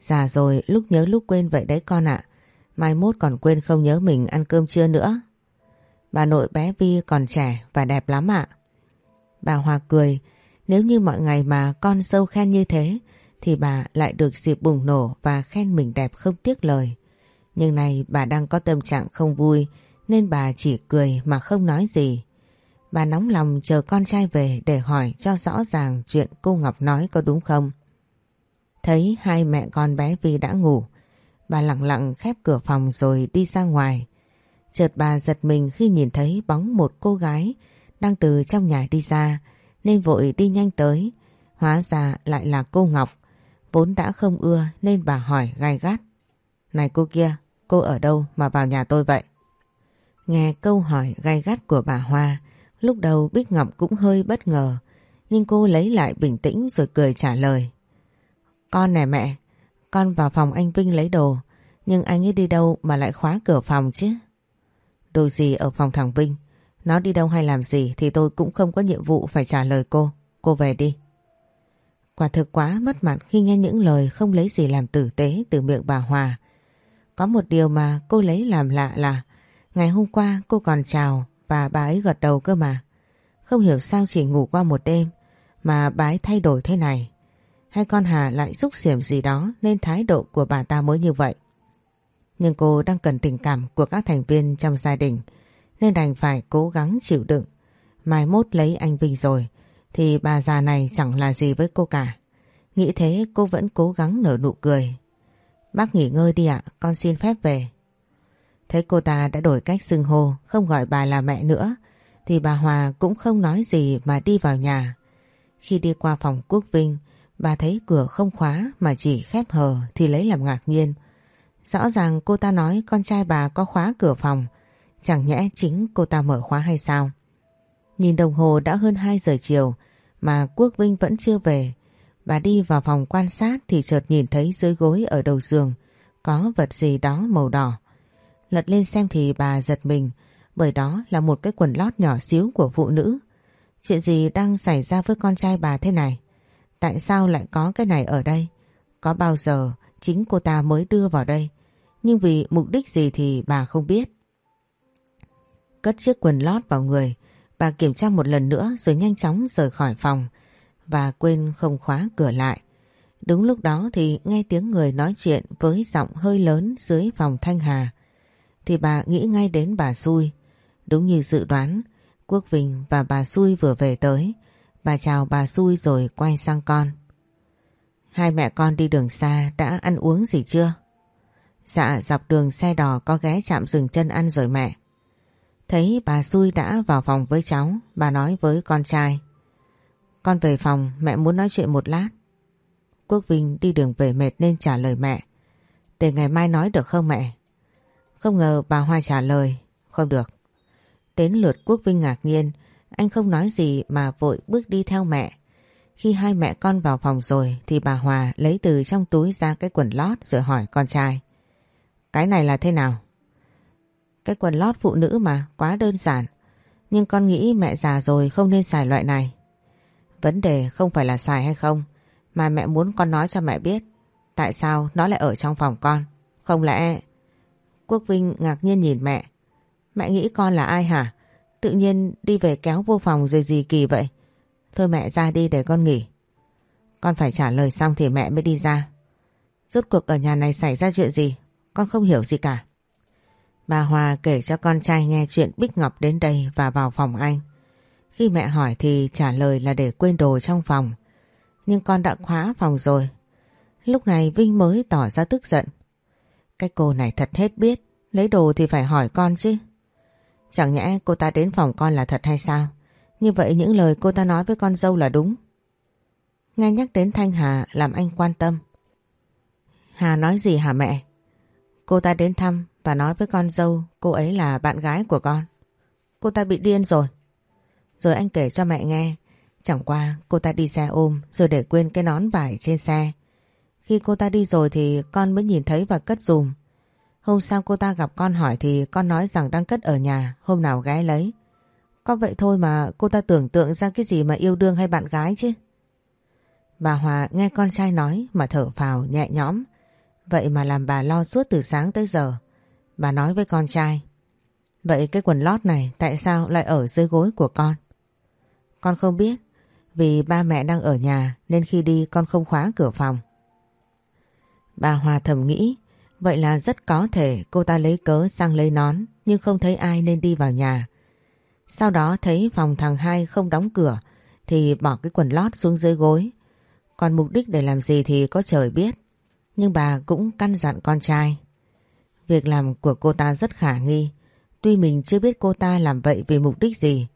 Già rồi lúc nhớ lúc quên vậy đấy con ạ. Mai mốt còn quên không nhớ mình ăn cơm trưa nữa. Bà nội bé Vi còn trẻ và đẹp lắm ạ. Bà Hòa cười, nếu như mọi ngày mà con sâu khen như thế thì bà lại được dịp bùng nổ và khen mình đẹp không tiếc lời. Nhưng này bà đang có tâm trạng không vui nên bà chỉ cười mà không nói gì. Bà nóng lòng chờ con trai về để hỏi cho rõ ràng chuyện cô Ngọc nói có đúng không. Thấy hai mẹ con bé Vi đã ngủ, bà lặng lặng khép cửa phòng rồi đi ra ngoài. Chợt bà giật mình khi nhìn thấy bóng một cô gái đang từ trong nhà đi ra nên vội đi nhanh tới. Hóa ra lại là cô Ngọc. Vốn đã không ưa nên bà hỏi gai gắt. Này cô kia, cô ở đâu mà vào nhà tôi vậy? Nghe câu hỏi gai gắt của bà Hoa, lúc đầu Bích Ngọc cũng hơi bất ngờ. Nhưng cô lấy lại bình tĩnh rồi cười trả lời. Con nè mẹ, con vào phòng anh Vinh lấy đồ, nhưng anh ấy đi đâu mà lại khóa cửa phòng chứ? Đồ gì ở phòng thằng Vinh? Nó đi đâu hay làm gì thì tôi cũng không có nhiệm vụ phải trả lời cô. Cô về đi. Quả thực quá mất mặt khi nghe những lời không lấy gì làm tử tế từ miệng bà Hòa. Có một điều mà cô lấy làm lạ là ngày hôm qua cô còn chào và bà ấy gật đầu cơ mà. Không hiểu sao chỉ ngủ qua một đêm mà bà ấy thay đổi thế này. Hay con Hà lại xúc xỉm gì đó nên thái độ của bà ta mới như vậy. Nhưng cô đang cần tình cảm của các thành viên trong gia đình nên đành phải cố gắng chịu đựng. Mai mốt lấy anh Vinh rồi thì bà già này chẳng là gì với cô cả. Nghĩ thế cô vẫn cố gắng nở nụ cười. Bác nghỉ ngơi đi ạ, con xin phép về. Thấy cô ta đã đổi cách xưng hô, không gọi bà là mẹ nữa, thì bà Hòa cũng không nói gì mà đi vào nhà. Khi đi qua phòng Quốc Vinh, bà thấy cửa không khóa mà chỉ khép hờ thì lấy làm ngạc nhiên. Rõ ràng cô ta nói con trai bà có khóa cửa phòng, chẳng nhẽ chính cô ta mở khóa hay sao? Nhìn đồng hồ đã hơn 2 giờ chiều mà Quốc Vinh vẫn chưa về. Bà đi vào phòng quan sát thì chợt nhìn thấy dưới gối ở đầu giường có vật gì đó màu đỏ. Lật lên xem thì bà giật mình bởi đó là một cái quần lót nhỏ xíu của phụ nữ. Chuyện gì đang xảy ra với con trai bà thế này? Tại sao lại có cái này ở đây? Có bao giờ chính cô ta mới đưa vào đây? Nhưng vì mục đích gì thì bà không biết. Cất chiếc quần lót vào người, Bà kiểm tra một lần nữa rồi nhanh chóng rời khỏi phòng và quên không khóa cửa lại. Đúng lúc đó thì nghe tiếng người nói chuyện với giọng hơi lớn dưới phòng Thanh Hà. Thì bà nghĩ ngay đến bà Xui. Đúng như dự đoán, Quốc Vinh và bà Xui vừa về tới. Bà chào bà Xui rồi quay sang con. Hai mẹ con đi đường xa đã ăn uống gì chưa? Dạ dọc đường xe đò có ghé chạm dừng chân ăn rồi mẹ. Thấy bà xui đã vào phòng với cháu, bà nói với con trai. Con về phòng, mẹ muốn nói chuyện một lát. Quốc Vinh đi đường về mệt nên trả lời mẹ. Để ngày mai nói được không mẹ? Không ngờ bà Hoa trả lời. Không được. Đến lượt Quốc Vinh ngạc nhiên, anh không nói gì mà vội bước đi theo mẹ. Khi hai mẹ con vào phòng rồi thì bà Hòa lấy từ trong túi ra cái quần lót rồi hỏi con trai. Cái này là thế nào? Cái quần lót phụ nữ mà, quá đơn giản. Nhưng con nghĩ mẹ già rồi không nên xài loại này. Vấn đề không phải là xài hay không, mà mẹ muốn con nói cho mẹ biết. Tại sao nó lại ở trong phòng con? Không lẽ... Quốc Vinh ngạc nhiên nhìn mẹ. Mẹ nghĩ con là ai hả? Tự nhiên đi về kéo vô phòng rồi gì kỳ vậy? Thôi mẹ ra đi để con nghỉ. Con phải trả lời xong thì mẹ mới đi ra. Rốt cuộc ở nhà này xảy ra chuyện gì? Con không hiểu gì cả. Bà Hòa kể cho con trai nghe chuyện Bích Ngọc đến đây và vào phòng anh. Khi mẹ hỏi thì trả lời là để quên đồ trong phòng. Nhưng con đã khóa phòng rồi. Lúc này Vinh mới tỏ ra tức giận. Cái cô này thật hết biết, lấy đồ thì phải hỏi con chứ. Chẳng nhẽ cô ta đến phòng con là thật hay sao? Như vậy những lời cô ta nói với con dâu là đúng. Nghe nhắc đến Thanh Hà làm anh quan tâm. Hà nói gì hả mẹ? Cô ta đến thăm và nói với con dâu cô ấy là bạn gái của con. Cô ta bị điên rồi. Rồi anh kể cho mẹ nghe. Chẳng qua cô ta đi xe ôm rồi để quên cái nón vải trên xe. Khi cô ta đi rồi thì con mới nhìn thấy và cất dùm. Hôm sau cô ta gặp con hỏi thì con nói rằng đang cất ở nhà, hôm nào ghé lấy. Có vậy thôi mà cô ta tưởng tượng ra cái gì mà yêu đương hay bạn gái chứ. Bà Hòa nghe con trai nói mà thở phào nhẹ nhõm. Vậy mà làm bà lo suốt từ sáng tới giờ. Bà nói với con trai. Vậy cái quần lót này tại sao lại ở dưới gối của con? Con không biết. Vì ba mẹ đang ở nhà nên khi đi con không khóa cửa phòng. Bà Hòa thầm nghĩ, vậy là rất có thể cô ta lấy cớ sang lấy nón, nhưng không thấy ai nên đi vào nhà. Sau đó thấy phòng thằng hai không đóng cửa, thì bỏ cái quần lót xuống dưới gối. Còn mục đích để làm gì thì có trời biết. Nhưng bà cũng căn dặn con trai. Việc làm của cô ta rất khả nghi. Tuy mình chưa biết cô ta làm vậy vì mục đích gì,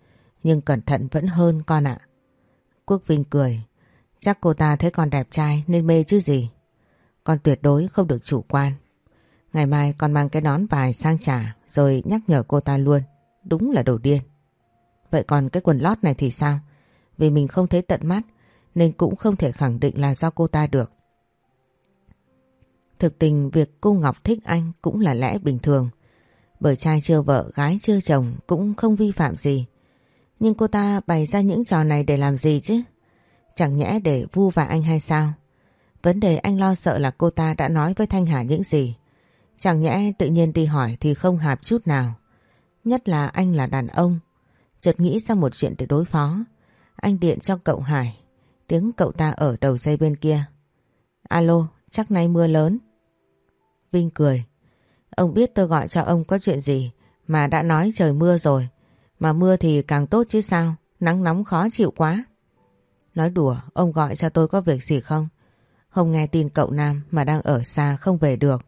nhưng cẩn thận vẫn hơn con ạ. Quốc Vinh cười. Chắc cô ta thấy con đẹp trai nên mê chứ gì. Con tuyệt đối không được chủ quan. Ngày mai con mang cái nón vải sang trả rồi nhắc nhở cô ta luôn. Đúng là đồ điên. Vậy còn cái quần lót này thì sao? Vì mình không thấy tận mắt nên cũng không thể khẳng định là do cô ta được. Thực tình việc cô Ngọc thích anh cũng là lẽ bình thường. Bởi trai chưa vợ, gái chưa chồng cũng không vi phạm gì. Nhưng cô ta bày ra những trò này để làm gì chứ? Chẳng nhẽ để vu vạ anh hay sao? Vấn đề anh lo sợ là cô ta đã nói với Thanh Hà những gì. Chẳng nhẽ tự nhiên đi hỏi thì không hạp chút nào. Nhất là anh là đàn ông. Chợt nghĩ ra một chuyện để đối phó. Anh điện cho cậu Hải. Tiếng cậu ta ở đầu dây bên kia. Alo, chắc nay mưa lớn. Vinh cười. Ông biết tôi gọi cho ông có chuyện gì mà đã nói trời mưa rồi. Mà mưa thì càng tốt chứ sao, nắng nóng khó chịu quá. Nói đùa, ông gọi cho tôi có việc gì không? Không nghe tin cậu Nam mà đang ở xa không về được.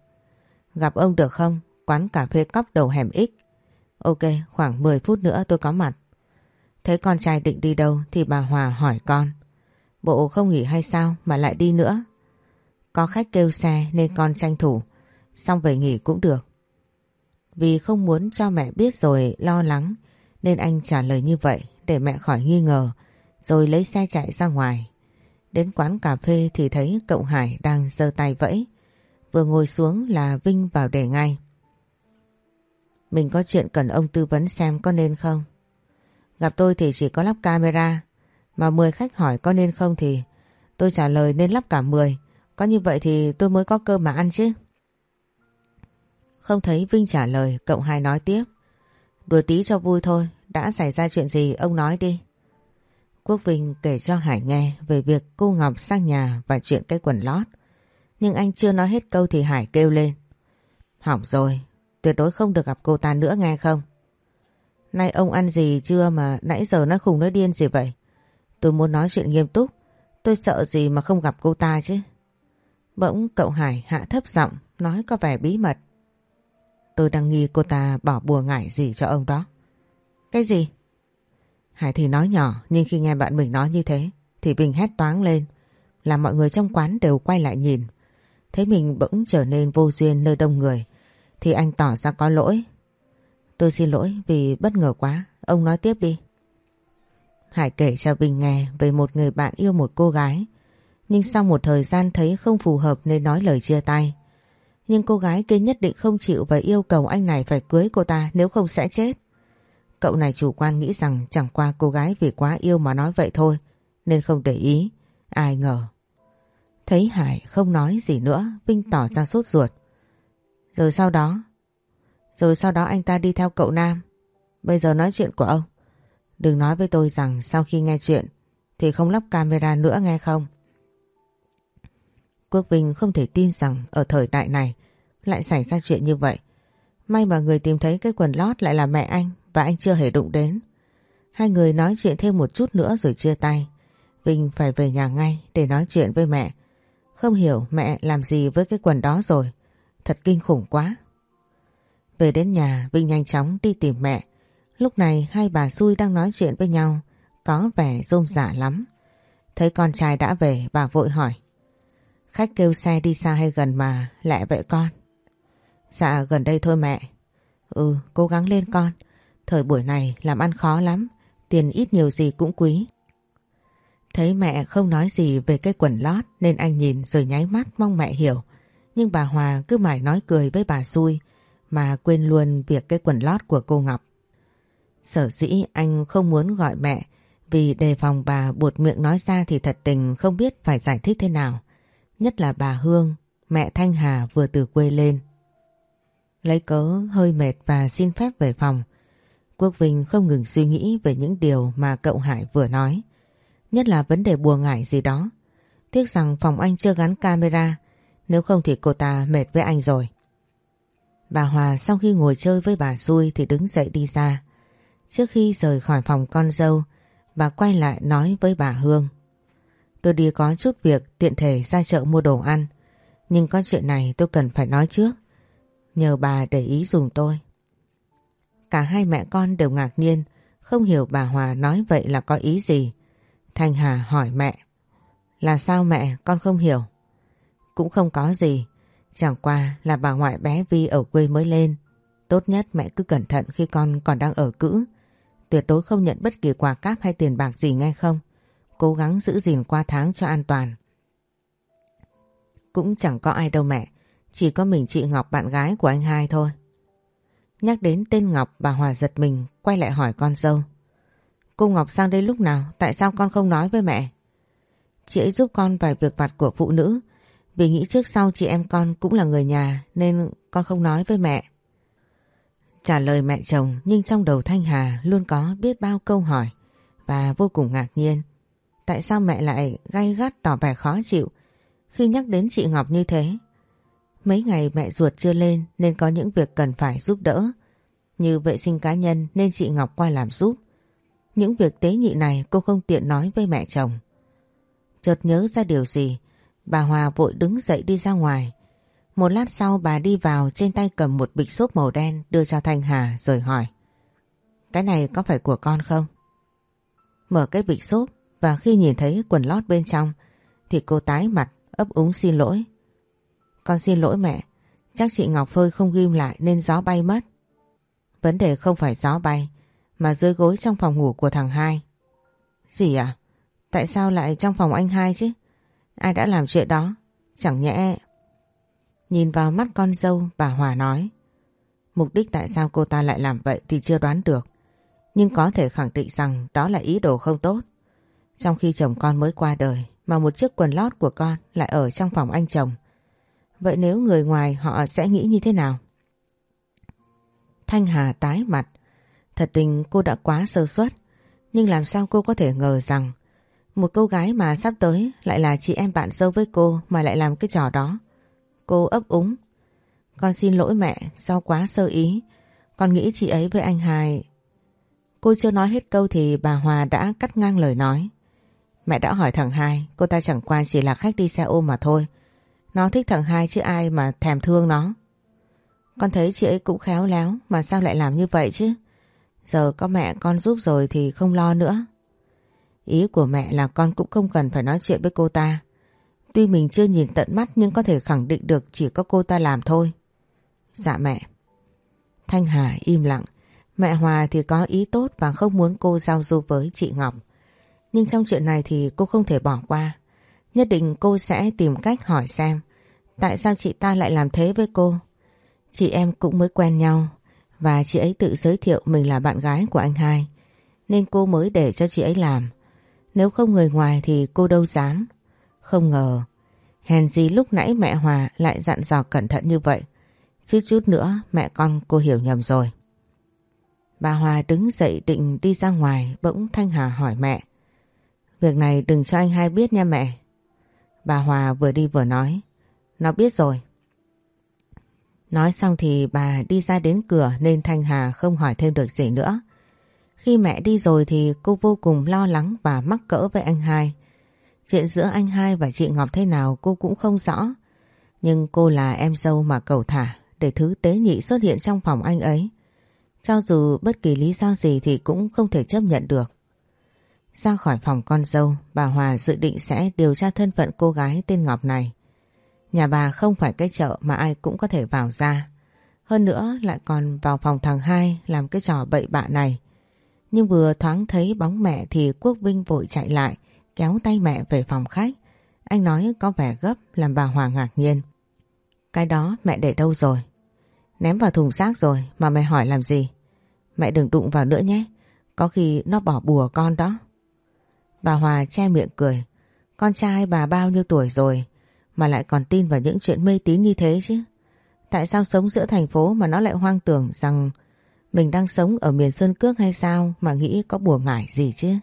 Gặp ông được không? Quán cà phê cóc đầu hẻm X. Ok, khoảng 10 phút nữa tôi có mặt. Thấy con trai định đi đâu thì bà Hòa hỏi con. Bộ không nghỉ hay sao mà lại đi nữa? Có khách kêu xe nên con tranh thủ. Xong về nghỉ cũng được. Vì không muốn cho mẹ biết rồi lo lắng nên anh trả lời như vậy để mẹ khỏi nghi ngờ rồi lấy xe chạy ra ngoài. Đến quán cà phê thì thấy cậu Hải đang giơ tay vẫy. Vừa ngồi xuống là Vinh vào để ngay. Mình có chuyện cần ông tư vấn xem có nên không? Gặp tôi thì chỉ có lắp camera, mà 10 khách hỏi có nên không thì tôi trả lời nên lắp cả 10. Có như vậy thì tôi mới có cơm mà ăn chứ. Không thấy Vinh trả lời, cậu hai nói tiếp. Đùa tí cho vui thôi, đã xảy ra chuyện gì ông nói đi. Quốc Vinh kể cho Hải nghe về việc cô Ngọc sang nhà và chuyện cái quần lót. Nhưng anh chưa nói hết câu thì Hải kêu lên. Hỏng rồi, tuyệt đối không được gặp cô ta nữa nghe không? Nay ông ăn gì chưa mà nãy giờ nó khùng nó điên gì vậy? Tôi muốn nói chuyện nghiêm túc, tôi sợ gì mà không gặp cô ta chứ. Bỗng cậu Hải hạ thấp giọng nói có vẻ bí mật. Tôi đang nghi cô ta bỏ bùa ngải gì cho ông đó. Cái gì? Hải thì nói nhỏ nhưng khi nghe bạn mình nói như thế thì Bình hét toáng lên làm mọi người trong quán đều quay lại nhìn. Thấy mình bỗng trở nên vô duyên nơi đông người thì anh tỏ ra có lỗi. Tôi xin lỗi vì bất ngờ quá, ông nói tiếp đi. Hải kể cho Bình nghe về một người bạn yêu một cô gái nhưng sau một thời gian thấy không phù hợp nên nói lời chia tay. Nhưng cô gái kia nhất định không chịu và yêu cầu anh này phải cưới cô ta nếu không sẽ chết. Cậu này chủ quan nghĩ rằng chẳng qua cô gái vì quá yêu mà nói vậy thôi, nên không để ý. Ai ngờ. Thấy Hải không nói gì nữa, Vinh tỏ ra sốt ruột. Rồi sau đó Rồi sau đó anh ta đi theo cậu Nam Bây giờ nói chuyện của ông Đừng nói với tôi rằng sau khi nghe chuyện Thì không lắp camera nữa nghe không Quốc Vinh không thể tin rằng Ở thời đại này Lại xảy ra chuyện như vậy May mà người tìm thấy cái quần lót lại là mẹ anh và anh chưa hề đụng đến Hai người nói chuyện thêm một chút nữa rồi chia tay Vinh phải về nhà ngay để nói chuyện với mẹ. Không hiểu mẹ làm gì với cái quần đó rồi. Thật kinh khủng quá. Về đến nhà, Vinh nhanh chóng đi tìm mẹ. Lúc này hai bà xui đang nói chuyện với nhau. Có vẻ rôm rả lắm. Thấy con trai đã về, bà vội hỏi. Khách kêu xe đi xa hay gần mà lẹ vậy con? Dạ gần đây thôi mẹ. Ừ cố gắng lên con. Thời buổi này làm ăn khó lắm. Tiền ít nhiều gì cũng quý. Thấy mẹ không nói gì về cái quần lót nên anh nhìn rồi nháy mắt mong mẹ hiểu. Nhưng bà Hòa cứ mãi nói cười với bà xui mà quên luôn việc cái quần lót của cô Ngọc. Sở dĩ anh không muốn gọi mẹ vì đề phòng bà buột miệng nói ra thì thật tình không biết phải giải thích thế nào. Nhất là bà Hương, mẹ Thanh Hà vừa từ quê lên. Lấy cớ hơi mệt và xin phép về phòng. Quốc Vinh không ngừng suy nghĩ về những điều mà cậu Hải vừa nói. Nhất là vấn đề bùa ngải gì đó. Tiếc rằng phòng anh chưa gắn camera, nếu không thì cô ta mệt với anh rồi. Bà Hòa sau khi ngồi chơi với bà xui thì đứng dậy đi ra. Trước khi rời khỏi phòng con dâu, bà quay lại nói với bà Hương. Tôi đi có chút việc tiện thể ra chợ mua đồ ăn, nhưng có chuyện này tôi cần phải nói trước. Nhờ bà để ý dùng tôi. Cả hai mẹ con đều ngạc nhiên, không hiểu bà Hòa nói vậy là có ý gì. Thanh Hà hỏi mẹ. Là sao mẹ con không hiểu? Cũng không có gì. Chẳng qua là bà ngoại bé Vi ở quê mới lên. Tốt nhất mẹ cứ cẩn thận khi con còn đang ở cữ. Tuyệt đối không nhận bất kỳ quà cáp hay tiền bạc gì nghe không? Cố gắng giữ gìn qua tháng cho an toàn. Cũng chẳng có ai đâu mẹ. Chỉ có mình chị Ngọc bạn gái của anh hai thôi. Nhắc đến tên Ngọc, bà Hòa giật mình, quay lại hỏi con dâu. Cô Ngọc sang đây lúc nào? Tại sao con không nói với mẹ? Chị ấy giúp con vài việc vặt của phụ nữ. Vì nghĩ trước sau chị em con cũng là người nhà, nên con không nói với mẹ. Trả lời mẹ chồng, nhưng trong đầu Thanh Hà luôn có biết bao câu hỏi, và vô cùng ngạc nhiên. Tại sao mẹ lại gay gắt tỏ vẻ khó chịu khi nhắc đến chị Ngọc như thế? Mấy ngày mẹ ruột chưa lên nên có những việc cần phải giúp đỡ. Như vệ sinh cá nhân nên chị Ngọc qua làm giúp. Những việc tế nhị này cô không tiện nói với mẹ chồng. Chợt nhớ ra điều gì, bà Hòa vội đứng dậy đi ra ngoài. Một lát sau bà đi vào trên tay cầm một bịch xốp màu đen đưa cho Thanh Hà rồi hỏi. Cái này có phải của con không? Mở cái bịch xốp và khi nhìn thấy quần lót bên trong thì cô tái mặt ấp úng xin lỗi. Con xin lỗi mẹ, chắc chị Ngọc Phơi không ghim lại nên gió bay mất. Vấn đề không phải gió bay mà dưới gối trong phòng ngủ của thằng hai. Gì à? Tại sao lại trong phòng anh hai chứ? Ai đã làm chuyện đó? Chẳng nhẽ... Nhìn vào mắt con dâu bà Hòa nói Mục đích tại sao cô ta lại làm vậy thì chưa đoán được Nhưng có thể khẳng định rằng đó là ý đồ không tốt Trong khi chồng con mới qua đời Mà một chiếc quần lót của con lại ở trong phòng anh chồng Vậy nếu người ngoài họ sẽ nghĩ như thế nào? Thanh Hà tái mặt. Thật tình cô đã quá sơ suất, Nhưng làm sao cô có thể ngờ rằng Một cô gái mà sắp tới Lại là chị em bạn dâu với cô Mà lại làm cái trò đó. Cô ấp úng. Con xin lỗi mẹ, do quá sơ ý. Con nghĩ chị ấy với anh Hải Cô chưa nói hết câu thì bà Hòa đã cắt ngang lời nói. Mẹ đã hỏi thằng Hai, Cô ta chẳng qua chỉ là khách đi xe ôm mà thôi. Nó thích thằng hai chứ ai mà thèm thương nó. Con thấy chị ấy cũng khéo léo, mà sao lại làm như vậy chứ? Giờ có mẹ con giúp rồi thì không lo nữa. Ý của mẹ là con cũng không cần phải nói chuyện với cô ta. Tuy mình chưa nhìn tận mắt nhưng có thể khẳng định được chỉ có cô ta làm thôi. Dạ mẹ. Thanh Hà im lặng. Mẹ Hòa thì có ý tốt và không muốn cô giao du với chị Ngọc. Nhưng trong chuyện này thì cô không thể bỏ qua. Nhất định cô sẽ tìm cách hỏi xem tại sao chị ta lại làm thế với cô. Chị em cũng mới quen nhau và chị ấy tự giới thiệu mình là bạn gái của anh hai nên cô mới để cho chị ấy làm. Nếu không người ngoài thì cô đâu dám. Không ngờ, hèn gì lúc nãy mẹ Hòa lại dặn dò cẩn thận như vậy. Chút chút nữa mẹ con cô hiểu nhầm rồi. Bà Hòa đứng dậy định đi ra ngoài bỗng Thanh Hà hỏi mẹ. Việc này đừng cho anh hai biết nha mẹ. Bà Hòa vừa đi vừa nói. Nó biết rồi. Nói xong thì bà đi ra đến cửa nên Thanh Hà không hỏi thêm được gì nữa. Khi mẹ đi rồi thì cô vô cùng lo lắng và mắc cỡ với anh hai. Chuyện giữa anh hai và chị Ngọc thế nào cô cũng không rõ. Nhưng cô là em dâu mà cầu thả, để thứ tế nhị xuất hiện trong phòng anh ấy. Cho dù bất kỳ lý do gì thì cũng không thể chấp nhận được. Ra khỏi phòng con dâu, bà Hòa dự định sẽ điều tra thân phận cô gái tên Ngọc này. Nhà bà không phải cái chợ mà ai cũng có thể vào ra. Hơn nữa lại còn vào phòng thằng hai làm cái trò bậy bạ này. Nhưng vừa thoáng thấy bóng mẹ thì Quốc Vinh vội chạy lại, kéo tay mẹ về phòng khách. Anh nói có vẻ gấp làm bà Hòa ngạc nhiên. Cái đó mẹ để đâu rồi? Ném vào thùng rác rồi mà mẹ hỏi làm gì? Mẹ đừng đụng vào nữa nhé. Có khi nó bỏ bùa con đó. Bà Hòa che miệng cười. Con trai bà bao nhiêu tuổi rồi mà lại còn tin vào những chuyện mê tín như thế chứ? Tại sao sống giữa thành phố mà nó lại hoang tưởng rằng mình đang sống ở miền Sơn Cước hay sao mà nghĩ có bùa ngải gì chứ?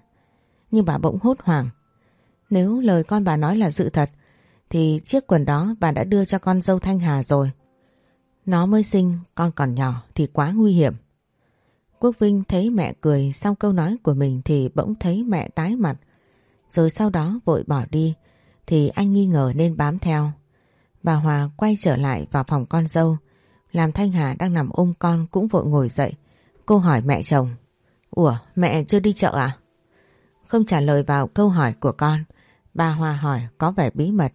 Nhưng bà bỗng hốt hoảng. Nếu lời con bà nói là sự thật thì chiếc quần đó bà đã đưa cho con dâu Thanh Hà rồi. Nó mới sinh, con còn nhỏ thì quá nguy hiểm. Quốc Vinh thấy mẹ cười sau câu nói của mình thì bỗng thấy mẹ tái mặt. Rồi sau đó vội bỏ đi, thì anh nghi ngờ nên bám theo. Bà Hòa quay trở lại vào phòng con dâu. Làm Thanh Hà đang nằm ôm con cũng vội ngồi dậy. Cô hỏi mẹ chồng. Ủa, mẹ chưa đi chợ à? Không trả lời vào câu hỏi của con. Bà Hòa hỏi có vẻ bí mật.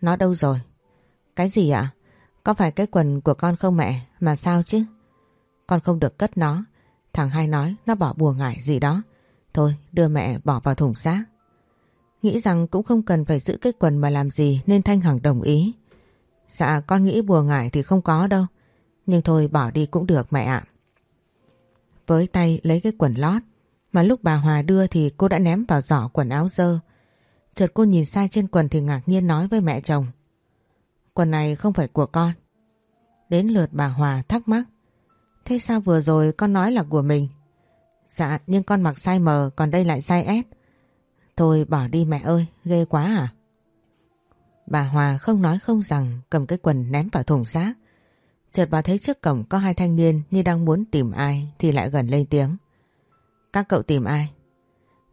Nó đâu rồi? Cái gì ạ? Có phải cái quần của con không mẹ? Mà sao chứ? Con không được cất nó. Thằng hai nói, nó bỏ bùa ngải gì đó. Thôi, đưa mẹ bỏ vào thùng xác. Nghĩ rằng cũng không cần phải giữ cái quần mà làm gì nên Thanh Hằng đồng ý. Dạ con nghĩ bùa ngải thì không có đâu. Nhưng thôi, bỏ đi cũng được mẹ ạ. Với tay lấy cái quần lót, mà lúc bà Hòa đưa thì cô đã ném vào giỏ quần áo dơ. Chợt cô nhìn sai trên quần thì ngạc nhiên nói với mẹ chồng. Quần này không phải của con. Đến lượt bà Hòa thắc mắc. Thế sao vừa rồi con nói là của mình? Dạ nhưng con mặc size M còn đây lại size S. Thôi bỏ đi mẹ ơi, ghê quá à? Bà Hòa không nói không rằng cầm cái quần ném vào thùng rác. Chợt bà thấy trước cổng có hai thanh niên như đang muốn tìm ai thì lại gần lên tiếng. Các cậu tìm ai?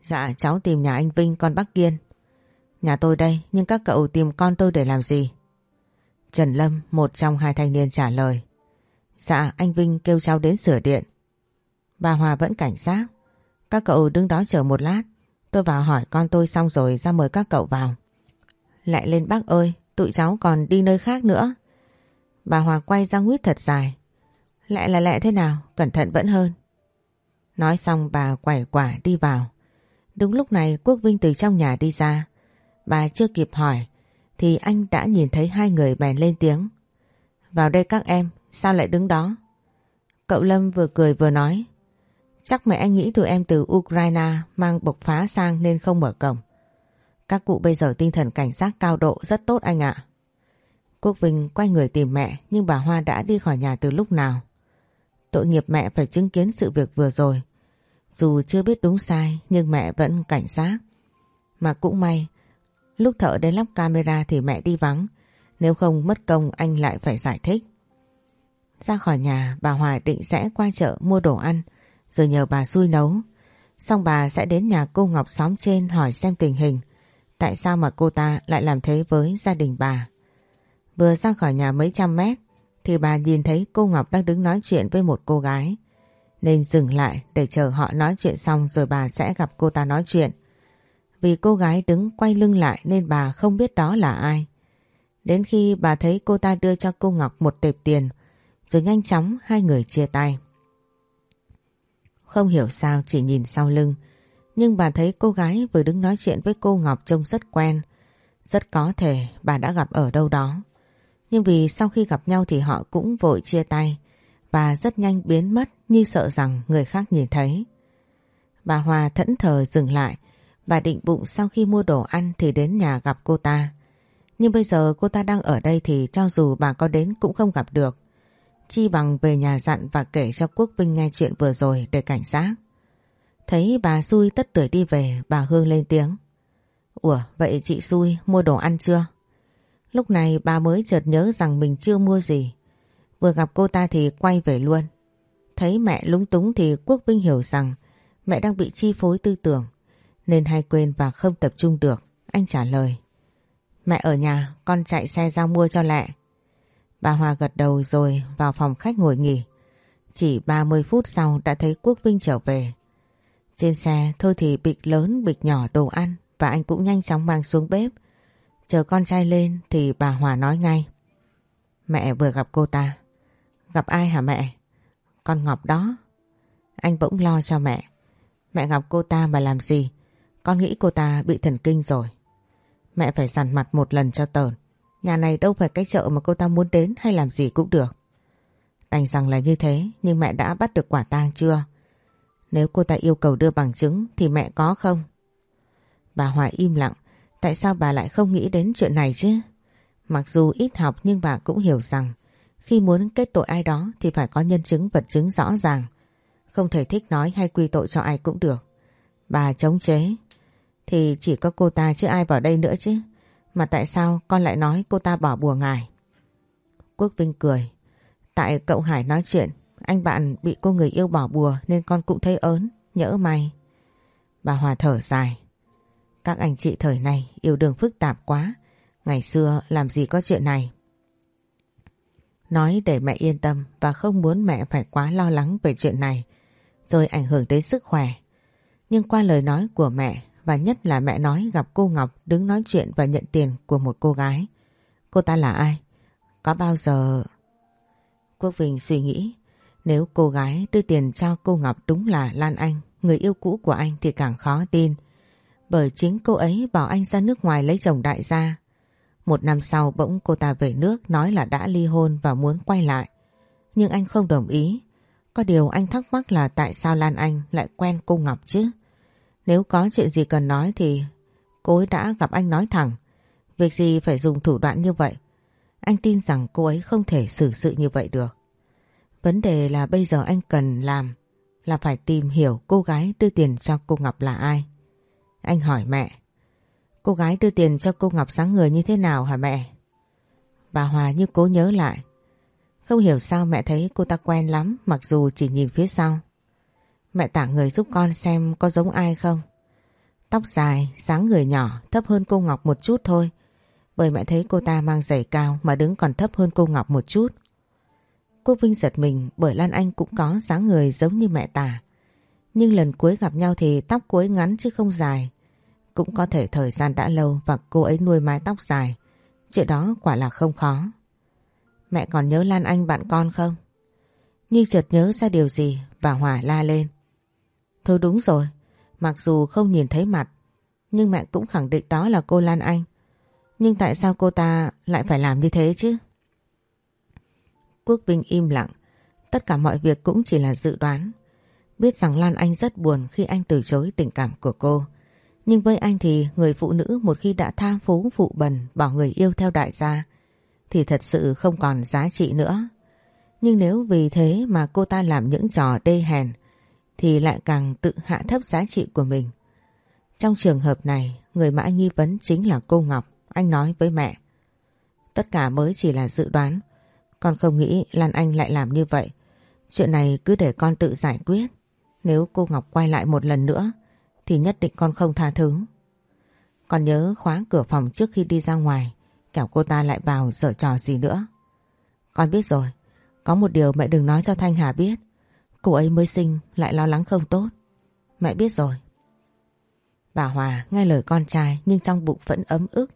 Dạ cháu tìm nhà anh Vinh con Bắc Kiên. Nhà tôi đây nhưng các cậu tìm con tôi để làm gì? Trần Lâm một trong hai thanh niên trả lời. Dạ anh Vinh kêu cháu đến sửa điện. Bà Hòa vẫn cảnh giác. Các cậu đứng đó chờ một lát. Tôi vào hỏi con tôi xong rồi ra mời các cậu vào. Lại lên bác ơi, tụi cháu còn đi nơi khác nữa. Bà Hòa quay ra nguyết thật dài. Lại là lẹ thế nào, cẩn thận vẫn hơn. Nói xong bà quẩy quả đi vào. Đúng lúc này Quốc Vinh từ trong nhà đi ra. Bà chưa kịp hỏi thì anh đã nhìn thấy hai người bèn lên tiếng. Vào đây các em, sao lại đứng đó? Cậu Lâm vừa cười vừa nói. Chắc mẹ anh nghĩ tụi em từ Ukraine mang bộc phá sang nên không mở cổng. Các cụ bây giờ tinh thần cảnh giác cao độ rất tốt anh ạ. Quốc Vinh quay người tìm mẹ nhưng bà Hoa đã đi khỏi nhà từ lúc nào. Tội nghiệp mẹ phải chứng kiến sự việc vừa rồi. Dù chưa biết đúng sai nhưng mẹ vẫn cảnh giác. Mà cũng may, lúc thợ đến lắp camera thì mẹ đi vắng. Nếu không mất công anh lại phải giải thích. Ra khỏi nhà, bà Hoài định sẽ qua chợ mua đồ ăn, rồi nhờ bà xui nấu. Xong bà sẽ đến nhà cô Ngọc xóm trên hỏi xem tình hình. Tại sao mà cô ta lại làm thế với gia đình bà? Vừa ra khỏi nhà mấy trăm mét, thì bà nhìn thấy cô Ngọc đang đứng nói chuyện với một cô gái. Nên dừng lại để chờ họ nói chuyện xong rồi bà sẽ gặp cô ta nói chuyện. Vì cô gái đứng quay lưng lại nên bà không biết đó là ai. Đến khi bà thấy cô ta đưa cho cô Ngọc một tệp tiền rồi nhanh chóng hai người chia tay. Không hiểu sao chỉ nhìn sau lưng, nhưng bà thấy cô gái vừa đứng nói chuyện với cô Ngọc trông rất quen. Rất có thể bà đã gặp ở đâu đó. Nhưng vì sau khi gặp nhau thì họ cũng vội chia tay và rất nhanh biến mất như sợ rằng người khác nhìn thấy. Bà Hòa thẫn thờ dừng lại. Bà định bụng sau khi mua đồ ăn thì đến nhà gặp cô ta. Nhưng bây giờ cô ta đang ở đây thì cho dù bà có đến cũng không gặp được. Chi bằng về nhà dặn và kể cho Quốc Vinh nghe chuyện vừa rồi để cảnh giác. Thấy bà xui tất tưởi đi về, bà Hương lên tiếng. Ủa, vậy chị xui mua đồ ăn chưa? Lúc này bà mới chợt nhớ rằng mình chưa mua gì. Vừa gặp cô ta thì quay về luôn. Thấy mẹ lúng túng thì Quốc Vinh hiểu rằng mẹ đang bị chi phối tư tưởng nên hay quên và không tập trung được. Anh trả lời. Mẹ ở nhà, con chạy xe ra mua cho lẹ. Bà Hòa gật đầu rồi vào phòng khách ngồi nghỉ. Chỉ 30 phút sau đã thấy Quốc Vinh trở về. Trên xe, thôi thì bịch lớn bịch nhỏ đồ ăn và anh cũng nhanh chóng mang xuống bếp. Chờ con trai lên thì bà Hòa nói ngay. Mẹ vừa gặp cô ta. Gặp ai hả mẹ? Con Ngọc đó. Anh bỗng lo cho mẹ. Mẹ gặp cô ta mà làm gì? Con nghĩ cô ta bị thần kinh rồi. Mẹ phải dằn mặt một lần cho tờn. Nhà này đâu phải cái chợ mà cô ta muốn đến hay làm gì cũng được. Đành rằng là như thế, nhưng mẹ đã bắt được quả tang chưa? Nếu cô ta yêu cầu đưa bằng chứng thì mẹ có không? Bà Hòa im lặng. Tại sao bà lại không nghĩ đến chuyện này chứ? Mặc dù ít học nhưng bà cũng hiểu rằng, khi muốn kết tội ai đó thì phải có nhân chứng vật chứng rõ ràng. Không thể thích nói hay quy tội cho ai cũng được. Bà chống chế. Thì chỉ có cô ta chứ ai vào đây nữa chứ. Mà tại sao con lại nói cô ta bỏ bùa ngài? Quốc Vinh cười. Tại cậu Hải nói chuyện anh bạn bị cô người yêu bỏ bùa nên con cũng thấy ớn, nhỡ may. Bà Hòa thở dài. Các anh chị thời này yêu đương phức tạp quá. Ngày xưa làm gì có chuyện này. Nói để mẹ yên tâm và không muốn mẹ phải quá lo lắng về chuyện này rồi ảnh hưởng đến sức khỏe. Nhưng qua lời nói của mẹ và nhất là mẹ nói gặp cô Ngọc đứng nói chuyện và nhận tiền của một cô gái. Cô ta là ai? Có bao giờ... Quốc Vinh suy nghĩ nếu cô gái đưa tiền cho cô Ngọc đúng là Lan Anh, người yêu cũ của anh thì càng khó tin. Bởi chính cô ấy bảo anh ra nước ngoài lấy chồng đại gia. Một năm sau bỗng cô ta về nước nói là đã ly hôn và muốn quay lại. Nhưng anh không đồng ý. Có điều anh thắc mắc là tại sao Lan Anh lại quen cô Ngọc chứ? Nếu có chuyện gì cần nói thì cô ấy đã gặp anh nói thẳng. Việc gì phải dùng thủ đoạn như vậy? Anh tin rằng cô ấy không thể xử sự như vậy được. Vấn đề là bây giờ anh cần làm là phải tìm hiểu cô gái đưa tiền cho cô Ngọc là ai. Anh hỏi mẹ, cô gái đưa tiền cho cô Ngọc sáng người như thế nào hả mẹ? Bà Hòa như cố nhớ lại. Không hiểu sao mẹ thấy cô ta quen lắm mặc dù chỉ nhìn phía sau. Mẹ tả người giúp con xem có giống ai không. Tóc dài, dáng người nhỏ, thấp hơn cô Ngọc một chút thôi. Bởi mẹ thấy cô ta mang giày cao mà đứng còn thấp hơn cô Ngọc một chút. Quốc Vinh giật mình bởi Lan Anh cũng có dáng người giống như mẹ tả. Nhưng lần cuối gặp nhau thì tóc cô ấy ngắn chứ không dài. Cũng có thể thời gian đã lâu và cô ấy nuôi mái tóc dài. Chuyện đó quả là không khó. Mẹ còn nhớ Lan Anh bạn con không? Như chợt nhớ ra điều gì và Hòa la lên. Thôi đúng rồi, mặc dù không nhìn thấy mặt, nhưng mẹ cũng khẳng định đó là cô Lan Anh. Nhưng tại sao cô ta lại phải làm như thế chứ? Quốc Vinh im lặng. Tất cả mọi việc cũng chỉ là dự đoán. Biết rằng Lan Anh rất buồn khi anh từ chối tình cảm của cô. Nhưng với anh thì người phụ nữ một khi đã tham phú phụ bần bỏ người yêu theo đại gia thì thật sự không còn giá trị nữa. Nhưng nếu vì thế mà cô ta làm những trò đê hèn thì lại càng tự hạ thấp giá trị của mình. Trong trường hợp này, người mà anh nghi vấn chính là cô Ngọc, anh nói với mẹ. Tất cả mới chỉ là dự đoán, con không nghĩ Lan Anh lại làm như vậy. Chuyện này cứ để con tự giải quyết. Nếu cô Ngọc quay lại một lần nữa thì nhất định con không tha thứ. Con nhớ khóa cửa phòng trước khi đi ra ngoài. Kẻo cô ta lại vào dở trò gì nữa. Con biết rồi. Có một điều mẹ đừng nói cho Thanh Hà biết. Cô ấy mới sinh lại lo lắng không tốt. Mẹ biết rồi. Bà Hòa nghe lời con trai nhưng trong bụng vẫn ấm ức.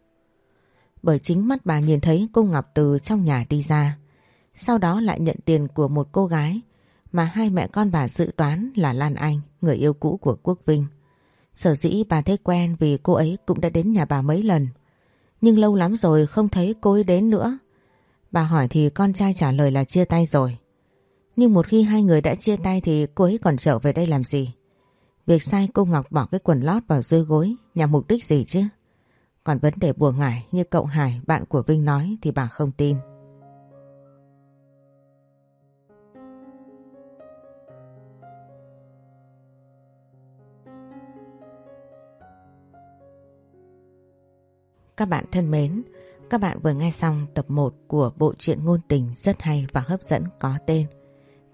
Bởi chính mắt bà nhìn thấy cô Ngọc từ trong nhà đi ra. Sau đó lại nhận tiền của một cô gái mà hai mẹ con bà dự đoán là Lan Anh, người yêu cũ của Quốc Vinh. Sở dĩ bà thấy quen vì cô ấy cũng đã đến nhà bà mấy lần. Nhưng lâu lắm rồi không thấy cô ấy đến nữa. Bà hỏi thì con trai trả lời là chia tay rồi. Nhưng một khi hai người đã chia tay thì cô ấy còn trở về đây làm gì? Việc sai cô Ngọc bỏ cái quần lót vào dưới gối nhằm mục đích gì chứ? Còn vấn đề buồn ngải như cậu Hải, bạn của Vinh nói thì bà không tin. Các bạn thân mến, các bạn vừa nghe xong tập 1 của bộ truyện ngôn tình rất hay và hấp dẫn có tên